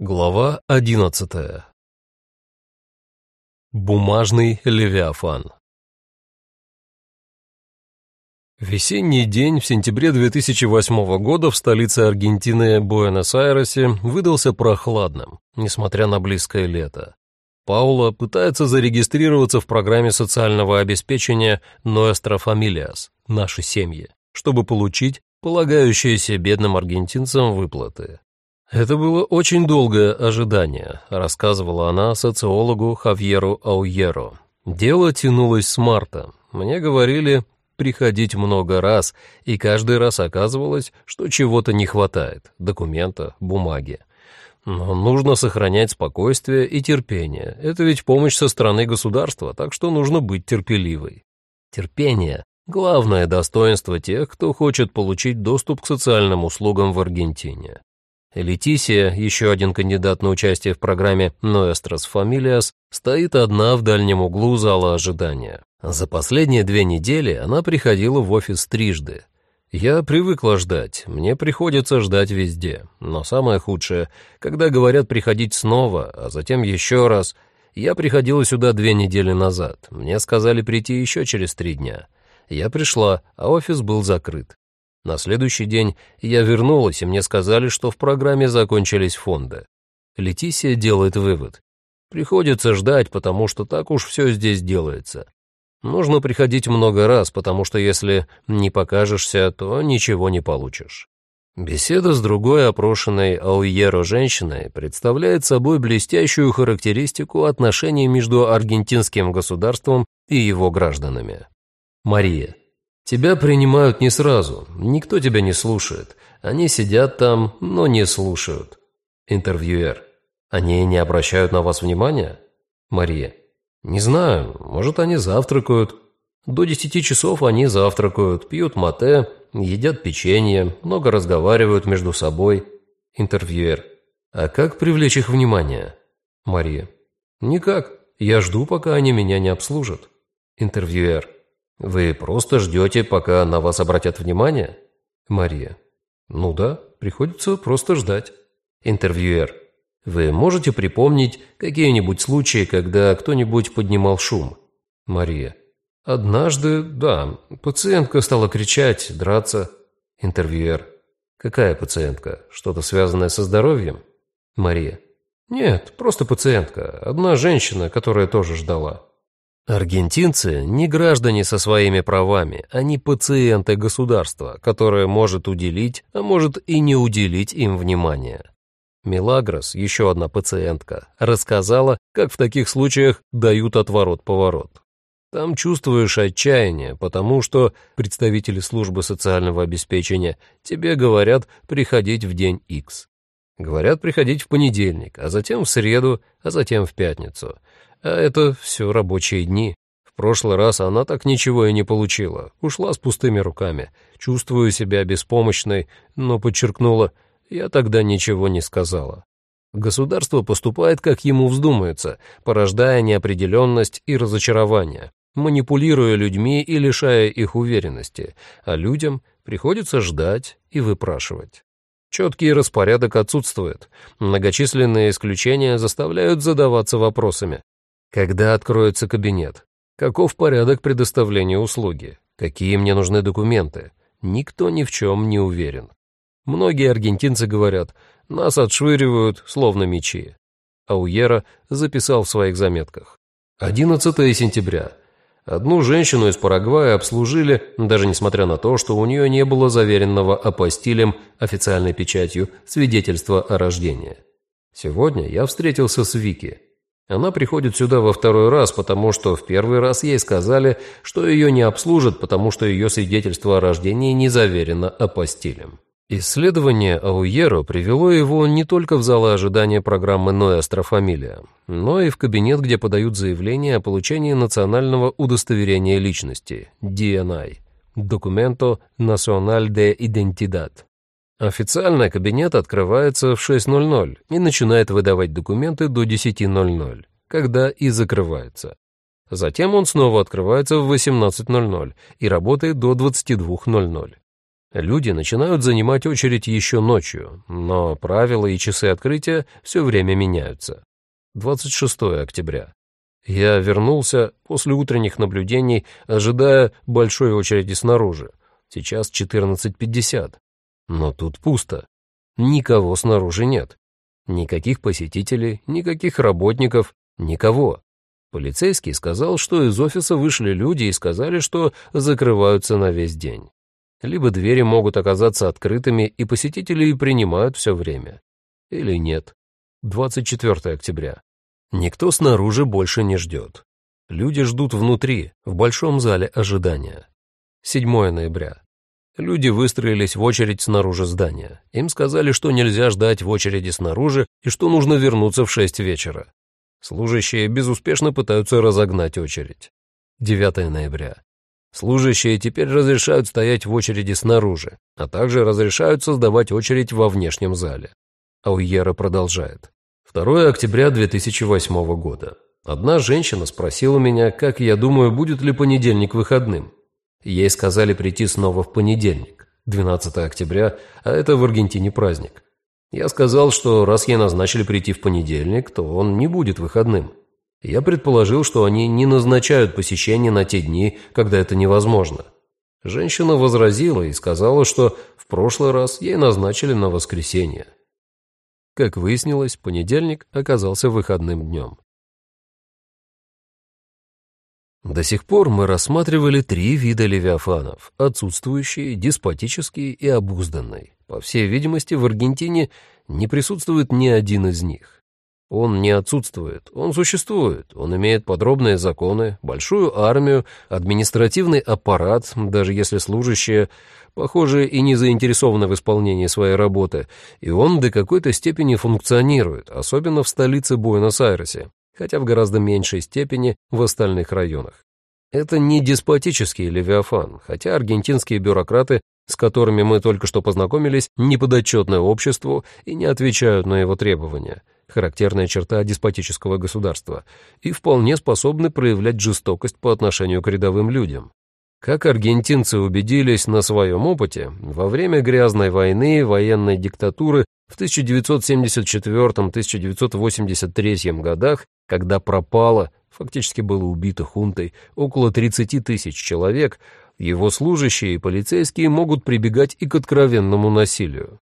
Глава одиннадцатая. Бумажный левиафан. Весенний день в сентябре 2008 года в столице Аргентины Буэнос-Айресе выдался прохладным, несмотря на близкое лето. Паула пытается зарегистрироваться в программе социального обеспечения Nuestra Familias – «Наши семьи», чтобы получить полагающиеся бедным аргентинцам выплаты. «Это было очень долгое ожидание», — рассказывала она социологу Хавьеру Ауеро. «Дело тянулось с марта. Мне говорили приходить много раз, и каждый раз оказывалось, что чего-то не хватает — документа, бумаги. Но нужно сохранять спокойствие и терпение. Это ведь помощь со стороны государства, так что нужно быть терпеливой. Терпение — главное достоинство тех, кто хочет получить доступ к социальным услугам в Аргентине. Летисия, еще один кандидат на участие в программе «Nuestras Familias», стоит одна в дальнем углу зала ожидания. За последние две недели она приходила в офис трижды. Я привыкла ждать, мне приходится ждать везде. Но самое худшее, когда говорят приходить снова, а затем еще раз. Я приходила сюда две недели назад, мне сказали прийти еще через три дня. Я пришла, а офис был закрыт. На следующий день я вернулась, и мне сказали, что в программе закончились фонды. Летисия делает вывод. Приходится ждать, потому что так уж все здесь делается. Нужно приходить много раз, потому что если не покажешься, то ничего не получишь. Беседа с другой опрошенной Ауеро женщиной представляет собой блестящую характеристику отношений между аргентинским государством и его гражданами. Мария. Тебя принимают не сразу, никто тебя не слушает. Они сидят там, но не слушают. Интервьюер. Они не обращают на вас внимания? Мария. Не знаю, может, они завтракают. До десяти часов они завтракают, пьют мате, едят печенье, много разговаривают между собой. Интервьюер. А как привлечь их внимание? Мария. Никак. Я жду, пока они меня не обслужат. Интервьюер. Вы просто ждете, пока на вас обратят внимание? Мария. Ну да, приходится просто ждать. Интервьюер. Вы можете припомнить какие-нибудь случаи, когда кто-нибудь поднимал шум? Мария. Однажды, да, пациентка стала кричать, драться. Интервьюер. Какая пациентка? Что-то связанное со здоровьем? Мария. Нет, просто пациентка. Одна женщина, которая тоже ждала. Аргентинцы не граждане со своими правами, они пациенты государства, которое может уделить, а может и не уделить им внимания. Милагрос, еще одна пациентка, рассказала, как в таких случаях дают отворот-поворот. Там чувствуешь отчаяние, потому что представители службы социального обеспечения тебе говорят приходить в день X. Говорят приходить в понедельник, а затем в среду, а затем в пятницу. А это все рабочие дни. В прошлый раз она так ничего и не получила. Ушла с пустыми руками. Чувствую себя беспомощной, но подчеркнула, я тогда ничего не сказала. Государство поступает, как ему вздумается, порождая неопределенность и разочарование, манипулируя людьми и лишая их уверенности, а людям приходится ждать и выпрашивать. Четкий распорядок отсутствует, многочисленные исключения заставляют задаваться вопросами. Когда откроется кабинет? Каков порядок предоставления услуги? Какие мне нужны документы? Никто ни в чем не уверен. Многие аргентинцы говорят, нас отшвыривают, словно мечи. Ауера записал в своих заметках. 11 сентября. Одну женщину из Парагвая обслужили, даже несмотря на то, что у нее не было заверенного апостилем официальной печатью свидетельства о рождении. Сегодня я встретился с Вики. Она приходит сюда во второй раз, потому что в первый раз ей сказали, что ее не обслужат, потому что ее свидетельство о рождении не заверено апостилем. Исследование Ауеро привело его не только в залы ожидания программы «Ноэстро Фамилия», но и в кабинет, где подают заявление о получении национального удостоверения личности – DNI – «Документо Националь де Идентидад». Официально кабинет открывается в 6.00 и начинает выдавать документы до 10.00, когда и закрывается. Затем он снова открывается в 18.00 и работает до 22.00. Люди начинают занимать очередь еще ночью, но правила и часы открытия все время меняются. 26 октября. Я вернулся после утренних наблюдений, ожидая большой очереди снаружи. Сейчас 14.50. Но тут пусто. Никого снаружи нет. Никаких посетителей, никаких работников, никого. Полицейский сказал, что из офиса вышли люди и сказали, что закрываются на весь день. Либо двери могут оказаться открытыми, и посетители принимают все время. Или нет. 24 октября. Никто снаружи больше не ждет. Люди ждут внутри, в большом зале ожидания. 7 ноября. Люди выстроились в очередь снаружи здания. Им сказали, что нельзя ждать в очереди снаружи и что нужно вернуться в 6 вечера. Служащие безуспешно пытаются разогнать очередь. 9 ноября. Служащие теперь разрешают стоять в очереди снаружи, а также разрешают создавать очередь во внешнем зале. Ауера продолжает. 2 октября 2008 года. Одна женщина спросила меня, как я думаю, будет ли понедельник выходным. Ей сказали прийти снова в понедельник, 12 октября, а это в Аргентине праздник. Я сказал, что раз ей назначили прийти в понедельник, то он не будет выходным. Я предположил, что они не назначают посещение на те дни, когда это невозможно. Женщина возразила и сказала, что в прошлый раз ей назначили на воскресенье. Как выяснилось, понедельник оказался выходным днем. До сих пор мы рассматривали три вида левиафанов – отсутствующий, деспотический и обузданный. По всей видимости, в Аргентине не присутствует ни один из них. Он не отсутствует, он существует, он имеет подробные законы, большую армию, административный аппарат, даже если служащие, похоже, и не заинтересованы в исполнении своей работы, и он до какой-то степени функционирует, особенно в столице Буэнос-Айресе, хотя в гораздо меньшей степени в остальных районах. Это не деспотический левиафан, хотя аргентинские бюрократы, с которыми мы только что познакомились, не подотчетны обществу и не отвечают на его требования – характерная черта деспотического государства, и вполне способны проявлять жестокость по отношению к рядовым людям. Как аргентинцы убедились на своем опыте, во время грязной войны, военной диктатуры в 1974-1983 годах, когда пропало, фактически было убито хунтой, около 30 тысяч человек, его служащие и полицейские могут прибегать и к откровенному насилию.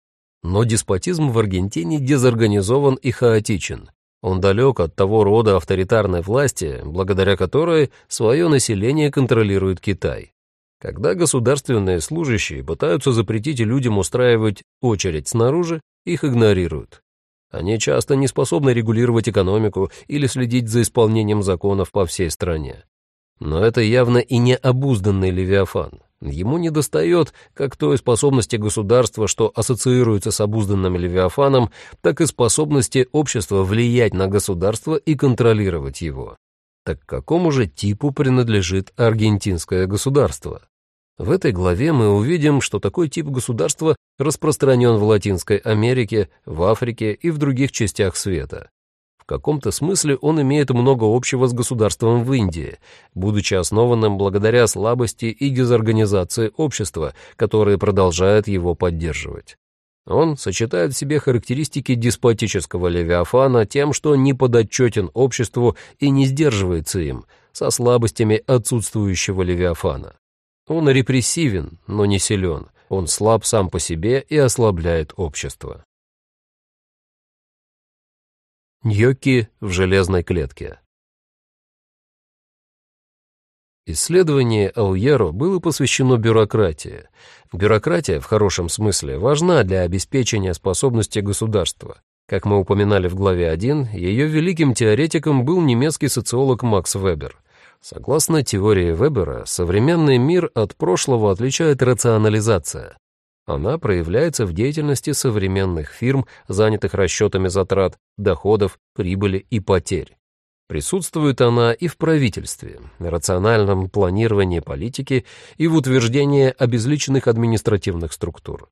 Но деспотизм в Аргентине дезорганизован и хаотичен. Он далек от того рода авторитарной власти, благодаря которой свое население контролирует Китай. Когда государственные служащие пытаются запретить людям устраивать очередь снаружи, их игнорируют. Они часто не способны регулировать экономику или следить за исполнением законов по всей стране. Но это явно и не обузданный Левиафан. Ему недостает как той способности государства, что ассоциируется с обузданным Левиафаном, так и способности общества влиять на государство и контролировать его. Так какому же типу принадлежит аргентинское государство? В этой главе мы увидим, что такой тип государства распространен в Латинской Америке, в Африке и в других частях света. В каком-то смысле он имеет много общего с государством в Индии, будучи основанным благодаря слабости и дезорганизации общества, которые продолжают его поддерживать. Он сочетает в себе характеристики деспотического левиафана тем, что не подотчетен обществу и не сдерживается им, со слабостями отсутствующего левиафана. Он репрессивен, но не силен, он слаб сам по себе и ослабляет общество. Ньокки в железной клетке. Исследование Ауеро было посвящено бюрократии. Бюрократия, в хорошем смысле, важна для обеспечения способности государства. Как мы упоминали в главе 1, ее великим теоретиком был немецкий социолог Макс Вебер. Согласно теории Вебера, современный мир от прошлого отличает рационализация. Она проявляется в деятельности современных фирм, занятых расчетами затрат, доходов, прибыли и потерь. Присутствует она и в правительстве, рациональном планировании политики и в утверждении обезличенных административных структур.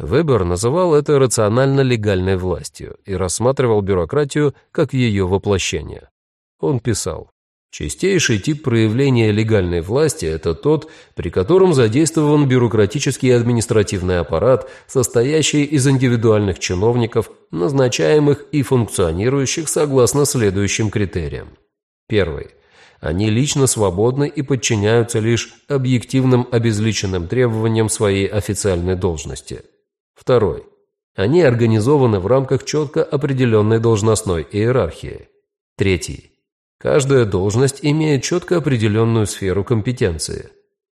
Вебер называл это рационально-легальной властью и рассматривал бюрократию как ее воплощение. Он писал, Чистейший тип проявления легальной власти – это тот, при котором задействован бюрократический административный аппарат, состоящий из индивидуальных чиновников, назначаемых и функционирующих согласно следующим критериям. Первый. Они лично свободны и подчиняются лишь объективным обезличенным требованиям своей официальной должности. Второй. Они организованы в рамках четко определенной должностной иерархии. Третий. Каждая должность имеет четко определенную сферу компетенции.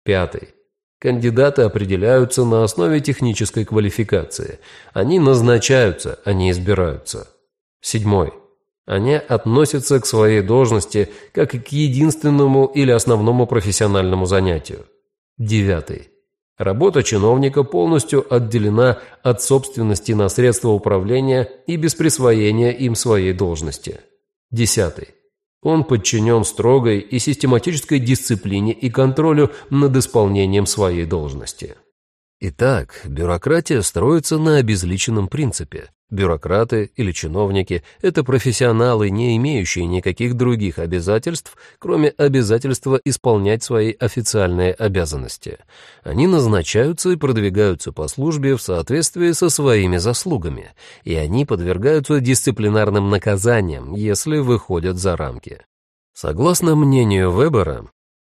Пятый. Кандидаты определяются на основе технической квалификации. Они назначаются, а не избираются. Седьмой. Они относятся к своей должности как к единственному или основному профессиональному занятию. Девятый. Работа чиновника полностью отделена от собственности на средства управления и без присвоения им своей должности. Десятый. Он подчинен строгой и систематической дисциплине и контролю над исполнением своей должности. Итак, бюрократия строится на обезличенном принципе. Бюрократы или чиновники – это профессионалы, не имеющие никаких других обязательств, кроме обязательства исполнять свои официальные обязанности. Они назначаются и продвигаются по службе в соответствии со своими заслугами, и они подвергаются дисциплинарным наказаниям, если выходят за рамки. Согласно мнению Вебера,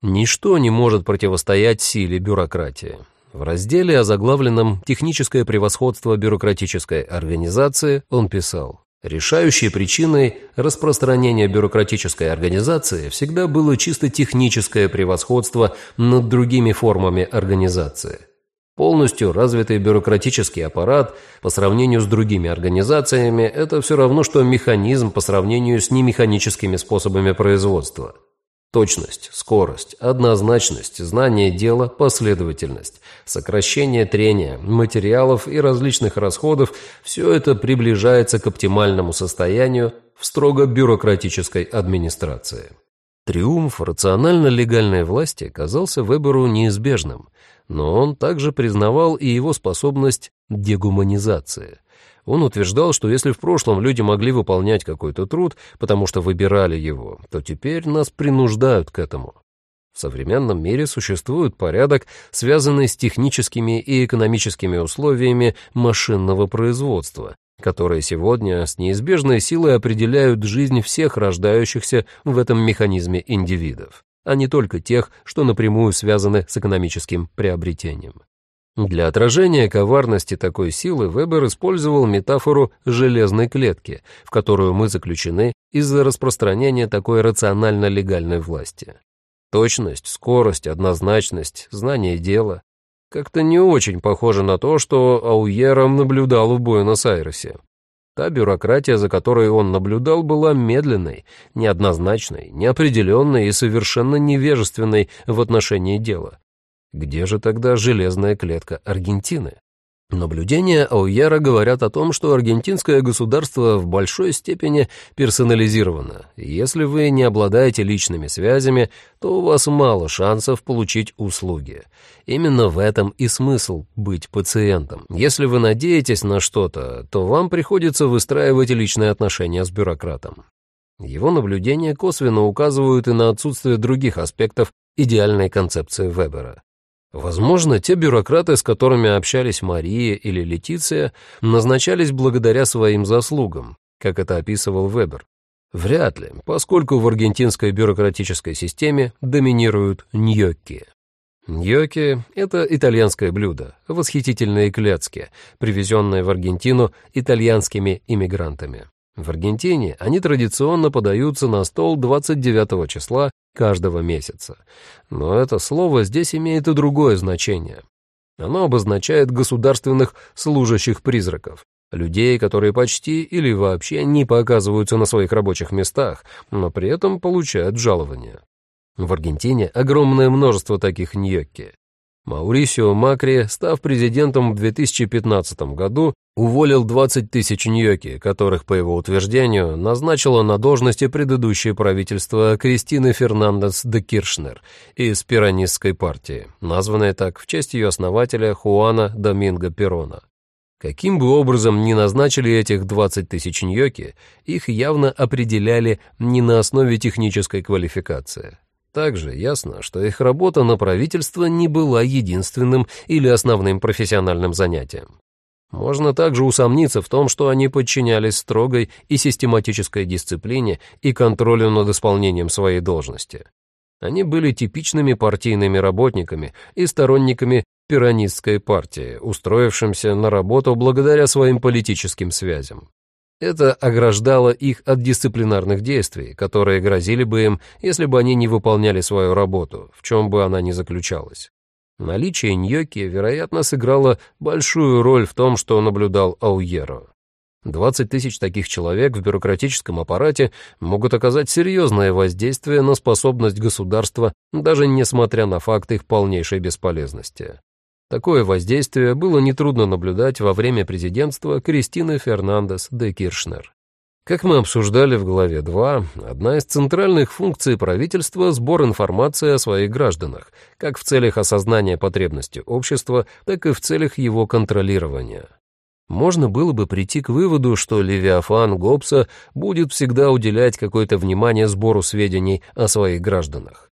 ничто не может противостоять силе бюрократии. В разделе, озаглавленном «Техническое превосходство бюрократической организации» он писал Решающей причиной распространения бюрократической организации всегда было чисто техническое превосходство над другими формами организации. Полностью развитый бюрократический аппарат по сравнению с другими организациями – это все равно, что механизм по сравнению с немеханическими способами производства – Точность, скорость, однозначность, знание дела, последовательность, сокращение трения, материалов и различных расходов – все это приближается к оптимальному состоянию в строго бюрократической администрации. Триумф рационально-легальной власти казался Веберу неизбежным, но он также признавал и его способность дегуманизации – он утверждал, что если в прошлом люди могли выполнять какой-то труд, потому что выбирали его, то теперь нас принуждают к этому. В современном мире существует порядок, связанный с техническими и экономическими условиями машинного производства, которые сегодня с неизбежной силой определяют жизнь всех рождающихся в этом механизме индивидов, а не только тех, что напрямую связаны с экономическим приобретением. Для отражения коварности такой силы Вебер использовал метафору железной клетки, в которую мы заключены из-за распространения такой рационально-легальной власти. Точность, скорость, однозначность, знание дела — как-то не очень похоже на то, что Ауером наблюдал в Буэнос-Айресе. Та бюрократия, за которой он наблюдал, была медленной, неоднозначной, неопределенной и совершенно невежественной в отношении дела. Где же тогда железная клетка Аргентины? Наблюдения Ауяра говорят о том, что аргентинское государство в большой степени персонализировано. Если вы не обладаете личными связями, то у вас мало шансов получить услуги. Именно в этом и смысл быть пациентом. Если вы надеетесь на что-то, то вам приходится выстраивать личные отношения с бюрократом. Его наблюдения косвенно указывают и на отсутствие других аспектов идеальной концепции Вебера. Возможно, те бюрократы, с которыми общались Мария или Летиция, назначались благодаря своим заслугам, как это описывал Вебер. Вряд ли, поскольку в аргентинской бюрократической системе доминируют ньокки. Ньокки – это итальянское блюдо, восхитительные клетки, привезенные в Аргентину итальянскими иммигрантами. В Аргентине они традиционно подаются на стол 29 числа каждого месяца. Но это слово здесь имеет и другое значение. Оно обозначает государственных служащих-призраков, людей, которые почти или вообще не показываются на своих рабочих местах, но при этом получают жалования. В Аргентине огромное множество таких ньокки. Маурисио Макри, став президентом в 2015 году, уволил 20 тысяч ньоки, которых, по его утверждению, назначило на должности предыдущее правительство Кристины Фернандес де Киршнер из Пиранистской партии, названной так в честь ее основателя Хуана Доминго Перона. Каким бы образом ни назначили этих 20 тысяч ньоки, их явно определяли не на основе технической квалификации. Также ясно, что их работа на правительство не была единственным или основным профессиональным занятием. Можно также усомниться в том, что они подчинялись строгой и систематической дисциплине и контролю над исполнением своей должности. Они были типичными партийными работниками и сторонниками пиранистской партии, устроившимся на работу благодаря своим политическим связям. Это ограждало их от дисциплинарных действий, которые грозили бы им, если бы они не выполняли свою работу, в чем бы она ни заключалась. Наличие Ньоки, вероятно, сыграло большую роль в том, что наблюдал Ауеро. 20 тысяч таких человек в бюрократическом аппарате могут оказать серьезное воздействие на способность государства, даже несмотря на факт их полнейшей бесполезности. Такое воздействие было нетрудно наблюдать во время президентства Кристины Фернандес де Киршнер. Как мы обсуждали в главе 2, одна из центральных функций правительства – сбор информации о своих гражданах, как в целях осознания потребностей общества, так и в целях его контролирования. Можно было бы прийти к выводу, что Левиафан Гоббса будет всегда уделять какое-то внимание сбору сведений о своих гражданах.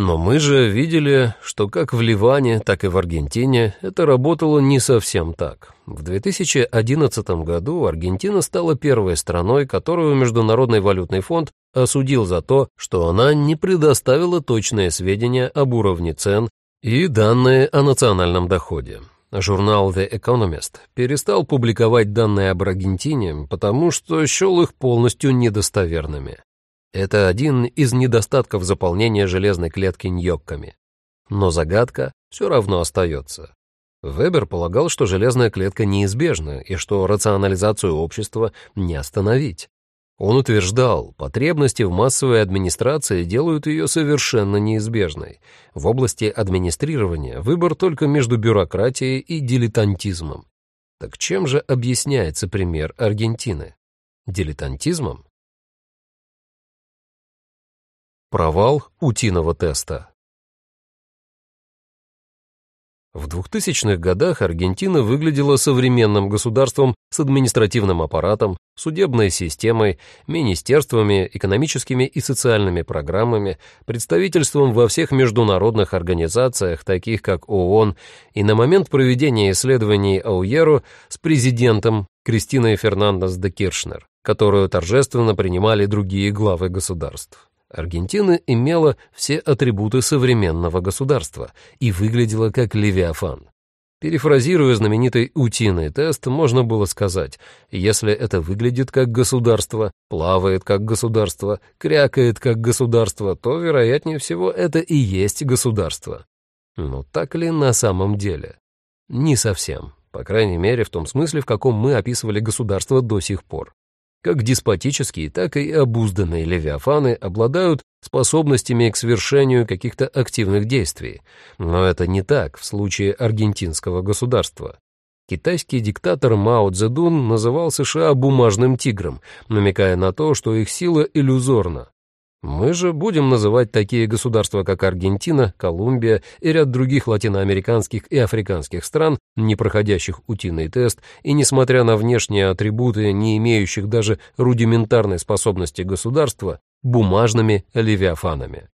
Но мы же видели, что как в Ливане, так и в Аргентине это работало не совсем так. В 2011 году Аргентина стала первой страной, которую Международный валютный фонд осудил за то, что она не предоставила точные сведения об уровне цен и данные о национальном доходе. Журнал The Economist перестал публиковать данные об Аргентине, потому что счел их полностью недостоверными. Это один из недостатков заполнения железной клетки ньокками. Но загадка все равно остается. Вебер полагал, что железная клетка неизбежна и что рационализацию общества не остановить. Он утверждал, потребности в массовой администрации делают ее совершенно неизбежной. В области администрирования выбор только между бюрократией и дилетантизмом. Так чем же объясняется пример Аргентины? Дилетантизмом? Провал утиного теста. В 2000-х годах Аргентина выглядела современным государством с административным аппаратом, судебной системой, министерствами, экономическими и социальными программами, представительством во всех международных организациях, таких как ООН, и на момент проведения исследований Ауеру с президентом Кристиной Фернандес де Киршнер, которую торжественно принимали другие главы государств. Аргентина имела все атрибуты современного государства и выглядела как Левиафан. Перефразируя знаменитый утиный тест, можно было сказать, если это выглядит как государство, плавает как государство, крякает как государство, то, вероятнее всего, это и есть государство. Но так ли на самом деле? Не совсем. По крайней мере, в том смысле, в каком мы описывали государство до сих пор. Как деспотические, так и обузданные левиафаны обладают способностями к совершению каких-то активных действий. Но это не так в случае аргентинского государства. Китайский диктатор Мао Цзэдун называл США «бумажным тигром», намекая на то, что их сила иллюзорна. Мы же будем называть такие государства, как Аргентина, Колумбия и ряд других латиноамериканских и африканских стран, не проходящих утиный тест и, несмотря на внешние атрибуты, не имеющих даже рудиментарной способности государства, бумажными левиафанами.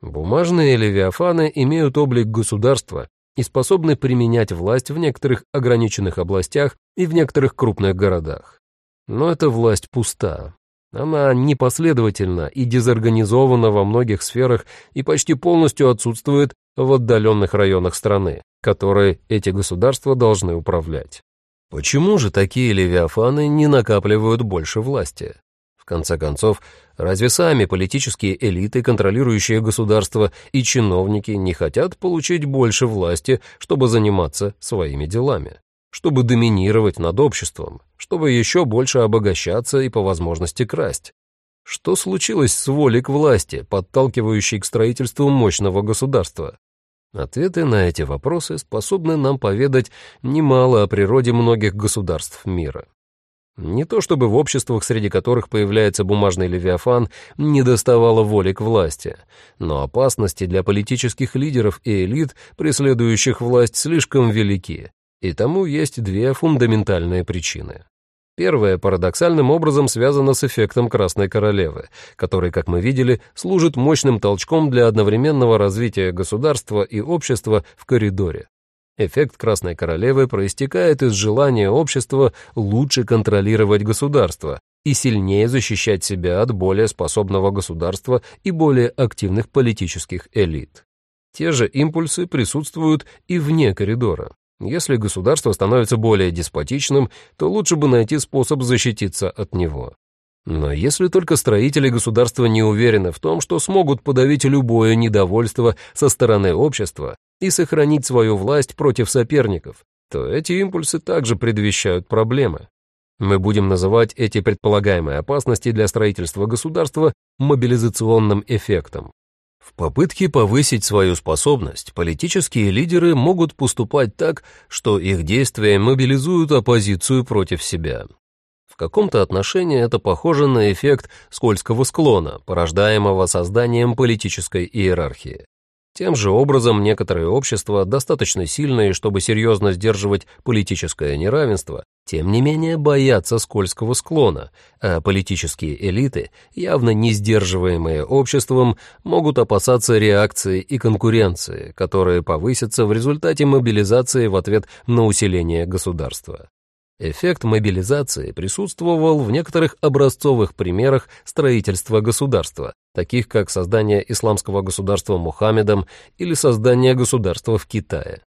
Бумажные левиафаны имеют облик государства и способны применять власть в некоторых ограниченных областях и в некоторых крупных городах. Но эта власть пуста, она непоследовательна и дезорганизована во многих сферах и почти полностью отсутствует в отдаленных районах страны, которые эти государства должны управлять. Почему же такие левиафаны не накапливают больше власти? В конце концов, разве сами политические элиты, контролирующие государство, и чиновники не хотят получить больше власти, чтобы заниматься своими делами? Чтобы доминировать над обществом, чтобы еще больше обогащаться и по возможности красть. Что случилось с волей к власти, подталкивающей к строительству мощного государства? Ответы на эти вопросы способны нам поведать немало о природе многих государств мира. Не то чтобы в обществах, среди которых появляется бумажный левиафан, не доставало воли к власти, но опасности для политических лидеров и элит, преследующих власть, слишком велики, И тому есть две фундаментальные причины. Первая парадоксальным образом связана с эффектом Красной Королевы, который, как мы видели, служит мощным толчком для одновременного развития государства и общества в коридоре. Эффект Красной Королевы проистекает из желания общества лучше контролировать государство и сильнее защищать себя от более способного государства и более активных политических элит. Те же импульсы присутствуют и вне коридора. Если государство становится более деспотичным, то лучше бы найти способ защититься от него. Но если только строители государства не уверены в том, что смогут подавить любое недовольство со стороны общества и сохранить свою власть против соперников, то эти импульсы также предвещают проблемы. Мы будем называть эти предполагаемые опасности для строительства государства мобилизационным эффектом. В попытке повысить свою способность политические лидеры могут поступать так, что их действия мобилизуют оппозицию против себя. В каком-то отношении это похоже на эффект скользкого склона, порождаемого созданием политической иерархии. Тем же образом некоторые общества, достаточно сильные, чтобы серьезно сдерживать политическое неравенство, тем не менее боятся скользкого склона, а политические элиты, явно не сдерживаемые обществом, могут опасаться реакции и конкуренции, которые повысятся в результате мобилизации в ответ на усиление государства. Эффект мобилизации присутствовал в некоторых образцовых примерах строительства государства, таких как создание исламского государства Мухаммедом или создание государства в Китае.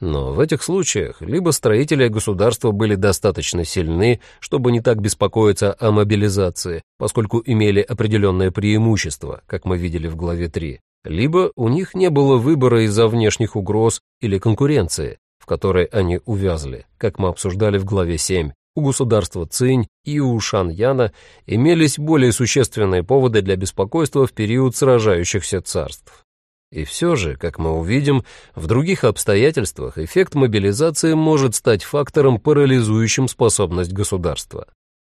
Но в этих случаях либо строители государства были достаточно сильны, чтобы не так беспокоиться о мобилизации, поскольку имели определенное преимущество, как мы видели в главе 3, либо у них не было выбора из-за внешних угроз или конкуренции, в которой они увязли, как мы обсуждали в главе 7, у государства Цинь и у Шаньяна имелись более существенные поводы для беспокойства в период сражающихся царств. И все же, как мы увидим, в других обстоятельствах эффект мобилизации может стать фактором, парализующим способность государства.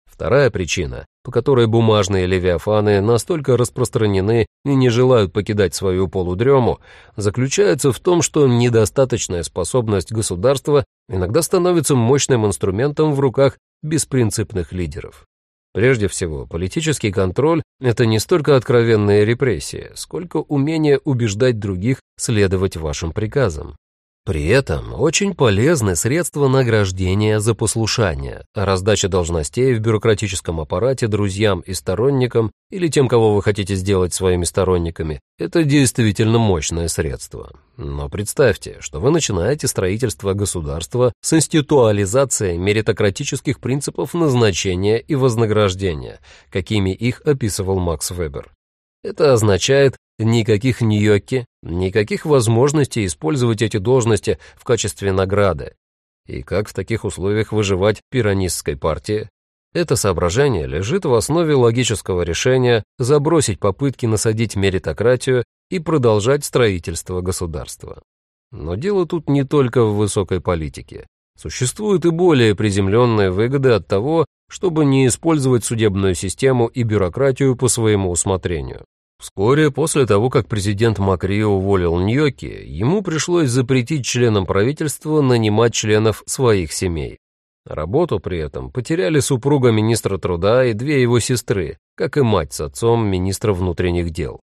Вторая причина, по которой бумажные левиафаны настолько распространены и не желают покидать свою полудрему, заключается в том, что недостаточная способность государства иногда становится мощным инструментом в руках беспринципных лидеров. Прежде всего, политический контроль – это не столько откровенная репрессия, сколько умение убеждать других следовать вашим приказам. При этом очень полезны средства награждения за послушание, раздача должностей в бюрократическом аппарате друзьям и сторонникам или тем, кого вы хотите сделать своими сторонниками. Это действительно мощное средство. Но представьте, что вы начинаете строительство государства с институализацией меритократических принципов назначения и вознаграждения, какими их описывал Макс Вебер. Это означает никаких ньокки, никаких возможностей использовать эти должности в качестве награды. И как в таких условиях выживать пиранистской партии? Это соображение лежит в основе логического решения забросить попытки насадить меритократию и продолжать строительство государства. Но дело тут не только в высокой политике. Существуют и более приземленные выгоды от того, чтобы не использовать судебную систему и бюрократию по своему усмотрению. Вскоре после того, как президент Макри уволил Ньоки, ему пришлось запретить членам правительства нанимать членов своих семей. Работу при этом потеряли супруга министра труда и две его сестры, как и мать с отцом министра внутренних дел.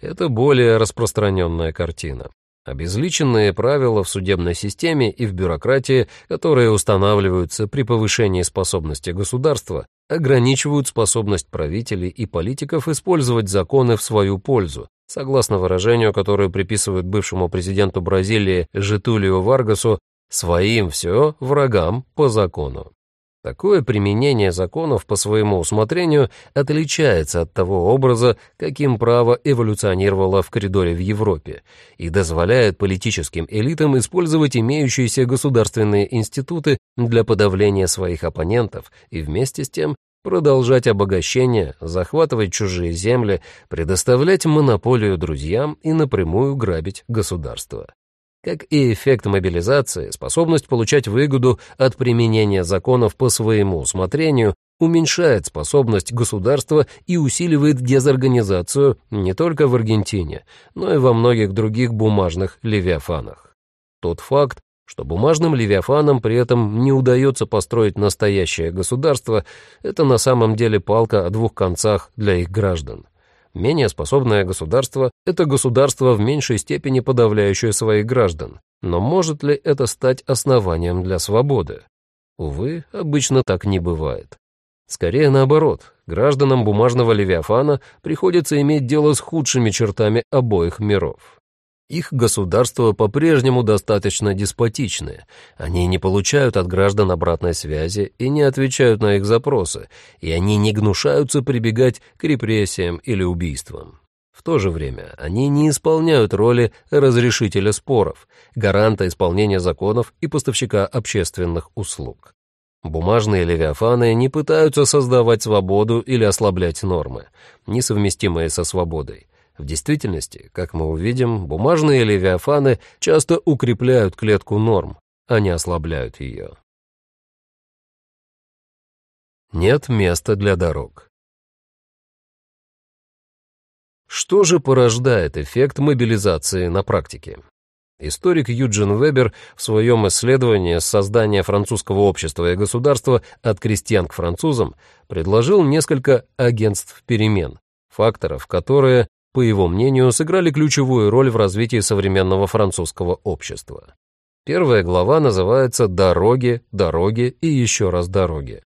Это более распространенная картина. Обезличенные правила в судебной системе и в бюрократии, которые устанавливаются при повышении способности государства, ограничивают способность правителей и политиков использовать законы в свою пользу, согласно выражению, которое приписывают бывшему президенту Бразилии Житулио Варгасу «своим все, врагам по закону». Такое применение законов по своему усмотрению отличается от того образа, каким право эволюционировало в коридоре в Европе, и дозволяет политическим элитам использовать имеющиеся государственные институты для подавления своих оппонентов и вместе с тем продолжать обогащение, захватывать чужие земли, предоставлять монополию друзьям и напрямую грабить государство. Как и эффект мобилизации, способность получать выгоду от применения законов по своему усмотрению уменьшает способность государства и усиливает дезорганизацию не только в Аргентине, но и во многих других бумажных левиафанах. Тот факт, Что бумажным левиафанам при этом не удается построить настоящее государство, это на самом деле палка о двух концах для их граждан. Менее способное государство – это государство в меньшей степени подавляющее своих граждан. Но может ли это стать основанием для свободы? Увы, обычно так не бывает. Скорее наоборот, гражданам бумажного Левиафана приходится иметь дело с худшими чертами обоих миров. Их государства по-прежнему достаточно деспотичны, они не получают от граждан обратной связи и не отвечают на их запросы, и они не гнушаются прибегать к репрессиям или убийствам. В то же время они не исполняют роли разрешителя споров, гаранта исполнения законов и поставщика общественных услуг. Бумажные левиафаны не пытаются создавать свободу или ослаблять нормы, несовместимые со свободой. В действительности, как мы увидим, бумажные левиафаны часто укрепляют клетку норм, а не ослабляют ее. Нет места для дорог. Что же порождает эффект мобилизации на практике? Историк Юджин Вебер в своем исследовании создания французского общества и государства от крестьян к французам предложил несколько агентств перемен, факторов, которые, по его мнению, сыграли ключевую роль в развитии современного французского общества. Первая глава называется «Дороги, дороги и еще раз дороги».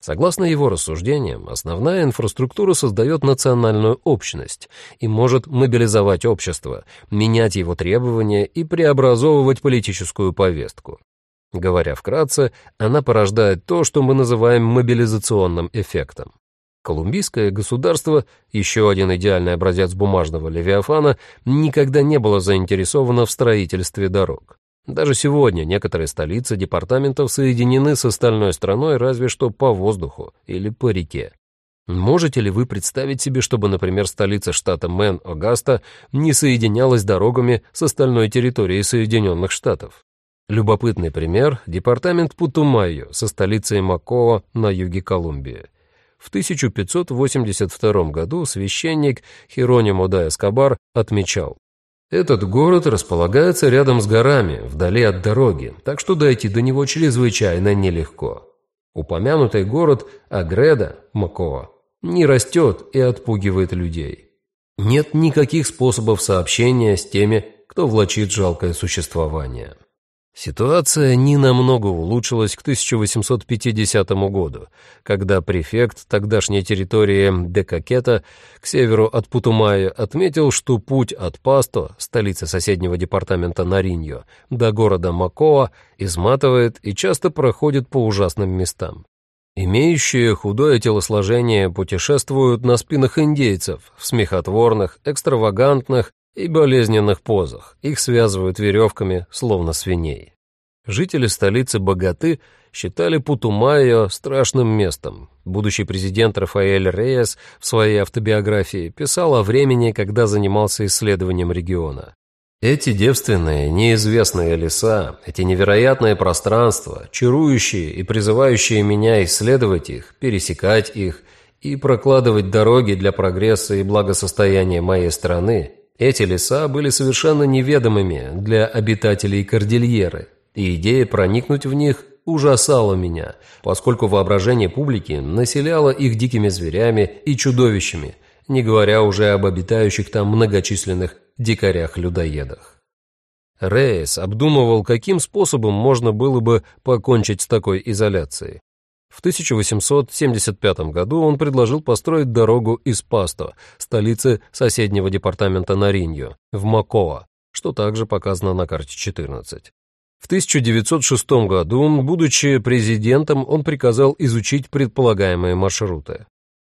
Согласно его рассуждениям, основная инфраструктура создает национальную общность и может мобилизовать общество, менять его требования и преобразовывать политическую повестку. Говоря вкратце, она порождает то, что мы называем мобилизационным эффектом. Колумбийское государство, еще один идеальный образец бумажного левиафана, никогда не было заинтересовано в строительстве дорог. Даже сегодня некоторые столицы департаментов соединены с остальной страной разве что по воздуху или по реке. Можете ли вы представить себе, чтобы, например, столица штата Мэн Огаста не соединялась дорогами с остальной территорией Соединенных Штатов? Любопытный пример – департамент Путумайо со столицей Макоа на юге Колумбии. В 1582 году священник Херонимо да Эскобар отмечал, этот город располагается рядом с горами, вдали от дороги, так что дойти до него чрезвычайно нелегко. Упомянутый город Агреда, Макоа, не растет и отпугивает людей. Нет никаких способов сообщения с теми, кто влачит жалкое существование. Ситуация ненамного улучшилась к 1850 году, когда префект тогдашней территории Декакета к северу от Путумая отметил, что путь от Пасто, столицы соседнего департамента Нариньо, до города Макоа изматывает и часто проходит по ужасным местам. Имеющие худое телосложение путешествуют на спинах индейцев в смехотворных, экстравагантных и болезненных позах. Их связывают веревками, словно свиней. Жители столицы Богаты считали Путумайо страшным местом. Будущий президент Рафаэль Рейес в своей автобиографии писал о времени, когда занимался исследованием региона. Эти девственные, неизвестные леса, эти невероятные пространства, чарующие и призывающие меня исследовать их, пересекать их и прокладывать дороги для прогресса и благосостояния моей страны, эти леса были совершенно неведомыми для обитателей Кордильеры, и идея проникнуть в них ужасала меня, поскольку воображение публики населяло их дикими зверями и чудовищами, не говоря уже об обитающих там многочисленных дикарях-людоедах. Рейс обдумывал, каким способом можно было бы покончить с такой изоляцией. В 1875 году он предложил построить дорогу из Пасто, столицы соседнего департамента Нариньо, в Макоа, что также показано на карте 14. В 1906 году, будучи президентом, он приказал изучить предполагаемые маршруты.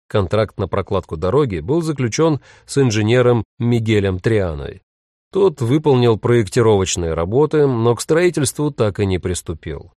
Контракт на прокладку дороги был заключен с инженером Мигелем Трианой. Тот выполнил проектировочные работы, но к строительству так и не приступил.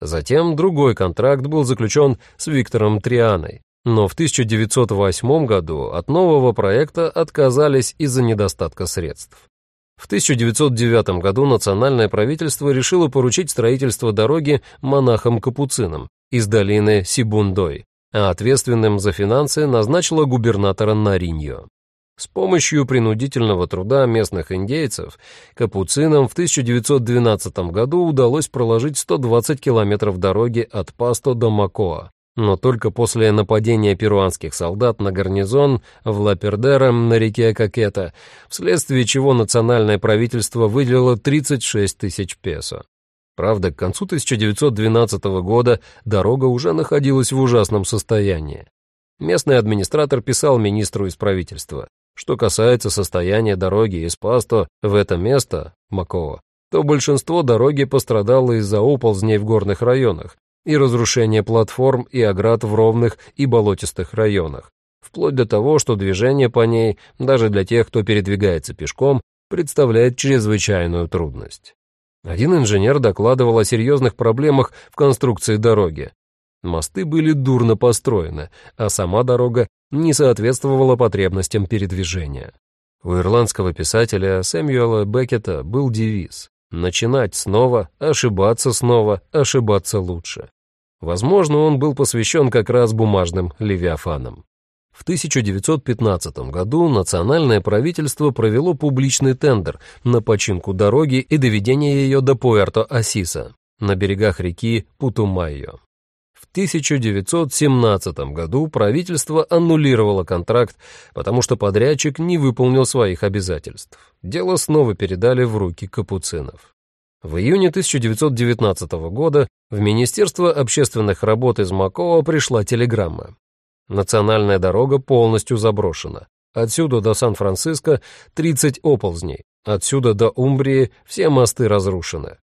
Затем другой контракт был заключен с Виктором Трианой, но в 1908 году от нового проекта отказались из-за недостатка средств. В 1909 году национальное правительство решило поручить строительство дороги монахам-капуцинам из долины Сибундой, а ответственным за финансы назначило губернатора Нариньо. С помощью принудительного труда местных индейцев капуцинам в 1912 году удалось проложить 120 километров дороги от Пасто до Макоа, но только после нападения перуанских солдат на гарнизон в Лапердера на реке Кокета, вследствие чего национальное правительство выделило 36 тысяч песо. Правда, к концу 1912 года дорога уже находилась в ужасном состоянии. Местный администратор писал министру из правительства, что касается состояния дороги из Пасто в это место, Макова, то большинство дороги пострадало из-за оползней в горных районах и разрушения платформ и оград в ровных и болотистых районах, вплоть до того, что движение по ней, даже для тех, кто передвигается пешком, представляет чрезвычайную трудность. Один инженер докладывал о серьезных проблемах в конструкции дороги. Мосты были дурно построены, а сама дорога не соответствовала потребностям передвижения. У ирландского писателя Сэмюэла Беккета был девиз «Начинать снова, ошибаться снова, ошибаться лучше». Возможно, он был посвящен как раз бумажным левиафанам. В 1915 году национальное правительство провело публичный тендер на починку дороги и доведение ее до Пуэрто-Асиса на берегах реки Путумайо. В 1917 году правительство аннулировало контракт, потому что подрядчик не выполнил своих обязательств. Дело снова передали в руки капуцинов. В июне 1919 года в Министерство общественных работ из Макова пришла телеграмма. Национальная дорога полностью заброшена. Отсюда до Сан-Франциско 30 оползней. Отсюда до Умбрии все мосты разрушены.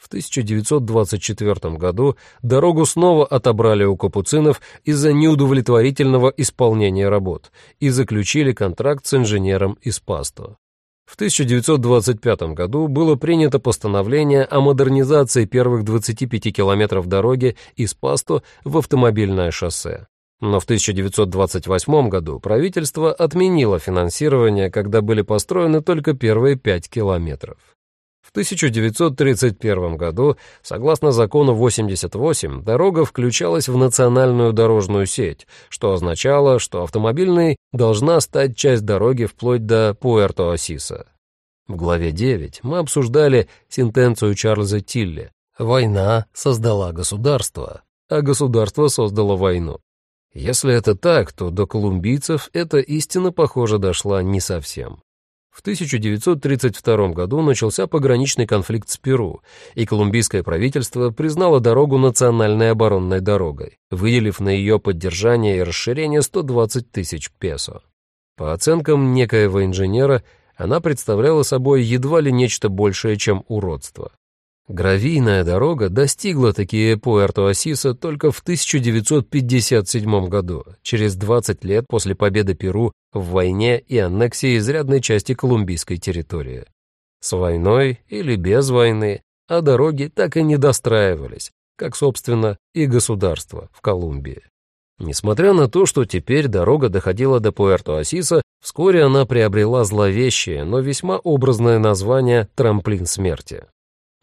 В 1924 году дорогу снова отобрали у капуцинов из-за неудовлетворительного исполнения работ и заключили контракт с инженером из Пасто. В 1925 году было принято постановление о модернизации первых 25 километров дороги из Пасто в автомобильное шоссе. Но в 1928 году правительство отменило финансирование, когда были построены только первые 5 километров. В 1931 году, согласно закону 88, дорога включалась в национальную дорожную сеть, что означало, что автомобильной должна стать часть дороги вплоть до Пуэрто-Осиса. В главе 9 мы обсуждали сентенцию Чарльза Тилли «Война создала государство, а государство создало войну». Если это так, то до колумбийцев эта истина, похоже, дошла не совсем. В 1932 году начался пограничный конфликт с Перу, и колумбийское правительство признало дорогу национальной оборонной дорогой, выделив на ее поддержание и расширение 120 тысяч песо. По оценкам некоего инженера, она представляла собой едва ли нечто большее, чем уродство. Гравийная дорога достигла таки Пуэрто-Асиса только в 1957 году, через 20 лет после победы Перу в войне и аннексии изрядной части колумбийской территории. С войной или без войны, а дороги так и не достраивались, как, собственно, и государство в Колумбии. Несмотря на то, что теперь дорога доходила до Пуэрто-Асиса, вскоре она приобрела зловещее, но весьма образное название «Трамплин смерти».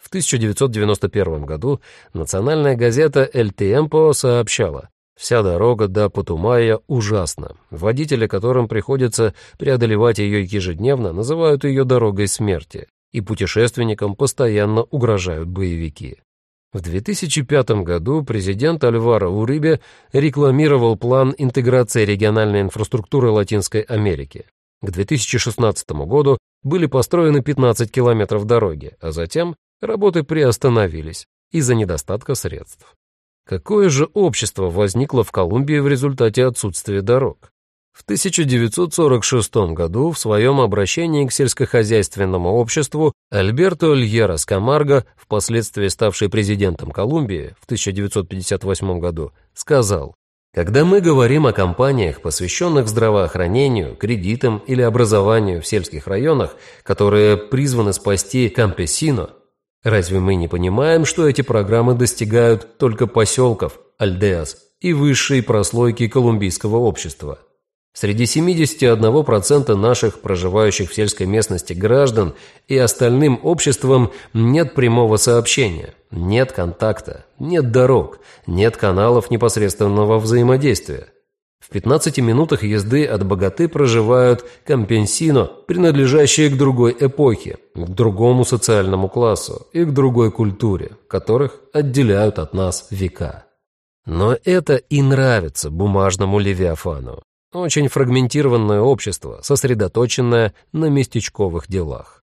В 1991 году национальная газета «Эль Тиемпо» сообщала, Вся дорога до Патумая ужасна. Водители, которым приходится преодолевать ее ежедневно, называют ее дорогой смерти, и путешественникам постоянно угрожают боевики. В 2005 году президент Альваро Урибе рекламировал план интеграции региональной инфраструктуры Латинской Америки. К 2016 году были построены 15 километров дороги, а затем Работы приостановились из-за недостатка средств. Какое же общество возникло в Колумбии в результате отсутствия дорог? В 1946 году в своем обращении к сельскохозяйственному обществу Альберто Льерас Камарго, впоследствии ставший президентом Колумбии в 1958 году, сказал, «Когда мы говорим о компаниях, посвященных здравоохранению, кредитам или образованию в сельских районах, которые призваны спасти кампесино, Разве мы не понимаем, что эти программы достигают только поселков, альдеас и высшей прослойки колумбийского общества? Среди 71% наших проживающих в сельской местности граждан и остальным обществом нет прямого сообщения, нет контакта, нет дорог, нет каналов непосредственного взаимодействия. В 15 минутах езды от Богаты проживают компенсино, принадлежащие к другой эпохе, к другому социальному классу и к другой культуре, которых отделяют от нас века. Но это и нравится бумажному Левиафану. Очень фрагментированное общество, сосредоточенное на местечковых делах.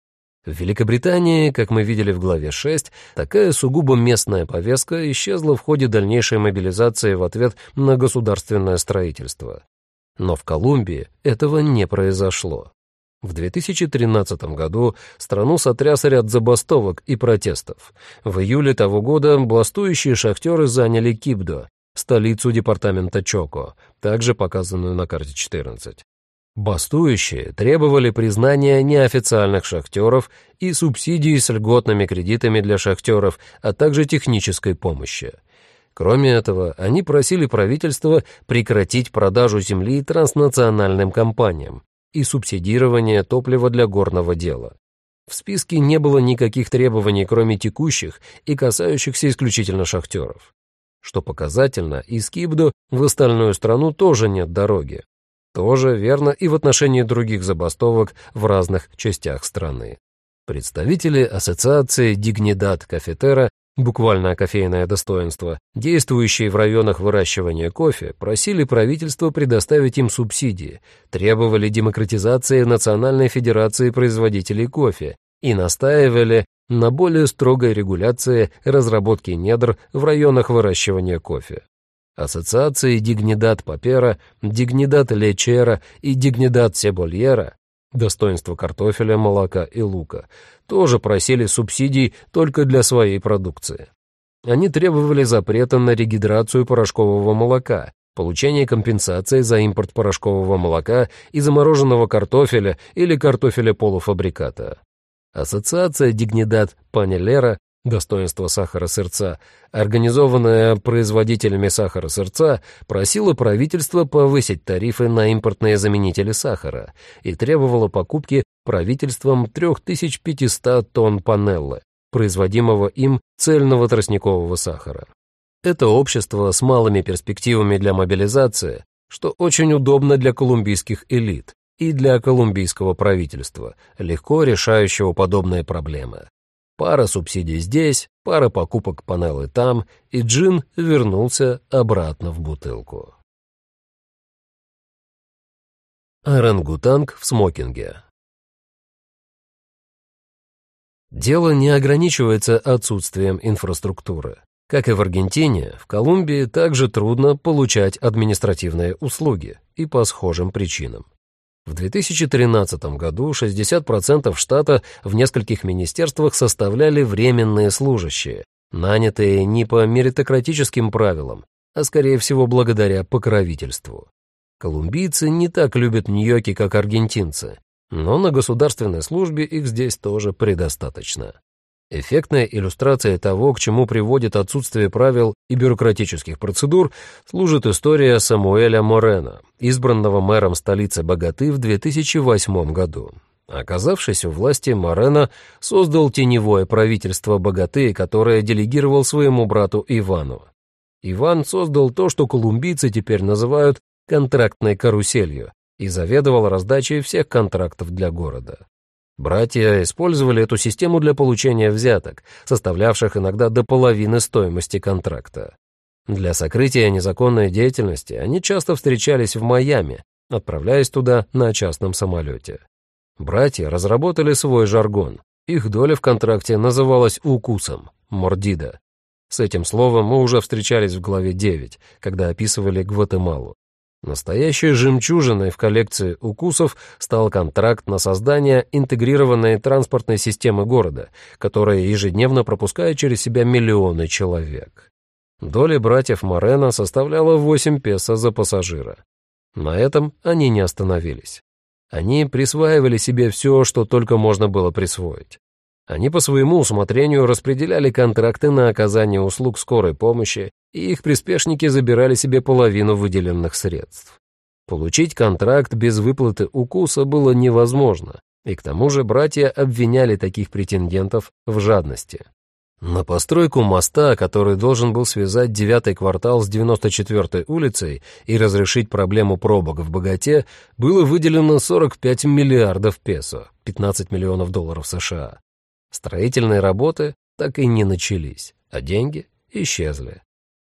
В Великобритании, как мы видели в главе 6, такая сугубо местная повестка исчезла в ходе дальнейшей мобилизации в ответ на государственное строительство. Но в Колумбии этого не произошло. В 2013 году страну сотряс ряд забастовок и протестов. В июле того года бастующие шахтеры заняли Кибдо, столицу департамента Чоко, также показанную на карте 14. Бастующие требовали признания неофициальных шахтеров и субсидий с льготными кредитами для шахтеров, а также технической помощи. Кроме этого, они просили правительство прекратить продажу земли транснациональным компаниям и субсидирование топлива для горного дела. В списке не было никаких требований, кроме текущих и касающихся исключительно шахтеров. Что показательно, из Кибдо в остальную страну тоже нет дороги. Тоже верно и в отношении других забастовок в разных частях страны. Представители ассоциации «Дигнидат Кафетера» буквально кофейное достоинство, действующие в районах выращивания кофе, просили правительство предоставить им субсидии, требовали демократизации Национальной Федерации производителей кофе и настаивали на более строгой регуляции разработки недр в районах выращивания кофе. Ассоциации Дигнидат Папера, Дигнидат Лечера и Дигнидат Себольера достоинство картофеля, молока и лука, тоже просили субсидий только для своей продукции. Они требовали запрета на регидрацию порошкового молока, получение компенсации за импорт порошкового молока и замороженного картофеля или картофеля полуфабриката. Ассоциация Дигнидат Панелера достоинство сахара-сырца, организованная производителями сахара-сырца, просила правительство повысить тарифы на импортные заменители сахара и требовала покупки правительством 3500 тонн панеллы, производимого им цельного тростникового сахара. Это общество с малыми перспективами для мобилизации, что очень удобно для колумбийских элит и для колумбийского правительства, легко решающего подобные проблемы. Пара субсидий здесь, пара покупок панелы там, и джин вернулся обратно в бутылку. Орангутанг в смокинге Дело не ограничивается отсутствием инфраструктуры. Как и в Аргентине, в Колумбии также трудно получать административные услуги и по схожим причинам. В 2013 году 60% штата в нескольких министерствах составляли временные служащие, нанятые не по меритократическим правилам, а скорее всего благодаря покровительству. Колумбийцы не так любят Нью-Йорки, как аргентинцы, но на государственной службе их здесь тоже предостаточно. Эффектная иллюстрация того, к чему приводит отсутствие правил и бюрократических процедур, служит история Самуэля Морена, избранного мэром столицы Богаты в 2008 году. Оказавшись у власти, Морено создал теневое правительство Богаты, которое делегировал своему брату Ивану. Иван создал то, что колумбийцы теперь называют контрактной каруселью, и заведовал раздачей всех контрактов для города. Братья использовали эту систему для получения взяток, составлявших иногда до половины стоимости контракта. Для сокрытия незаконной деятельности они часто встречались в Майами, отправляясь туда на частном самолете. Братья разработали свой жаргон. Их доля в контракте называлась укусом, мордида. С этим словом мы уже встречались в главе 9, когда описывали Гватемалу. Настоящей жемчужиной в коллекции укусов стал контракт на создание интегрированной транспортной системы города, которая ежедневно пропускает через себя миллионы человек. Доля братьев Морено составляла 8 песо за пассажира. На этом они не остановились. Они присваивали себе все, что только можно было присвоить. Они по своему усмотрению распределяли контракты на оказание услуг скорой помощи, и их приспешники забирали себе половину выделенных средств. Получить контракт без выплаты укуса было невозможно, и к тому же братья обвиняли таких претендентов в жадности. На постройку моста, который должен был связать девятый квартал с 94-й улицей и разрешить проблему пробок в богате, было выделено 45 миллиардов песо, 15 миллионов долларов США. Строительные работы так и не начались, а деньги исчезли.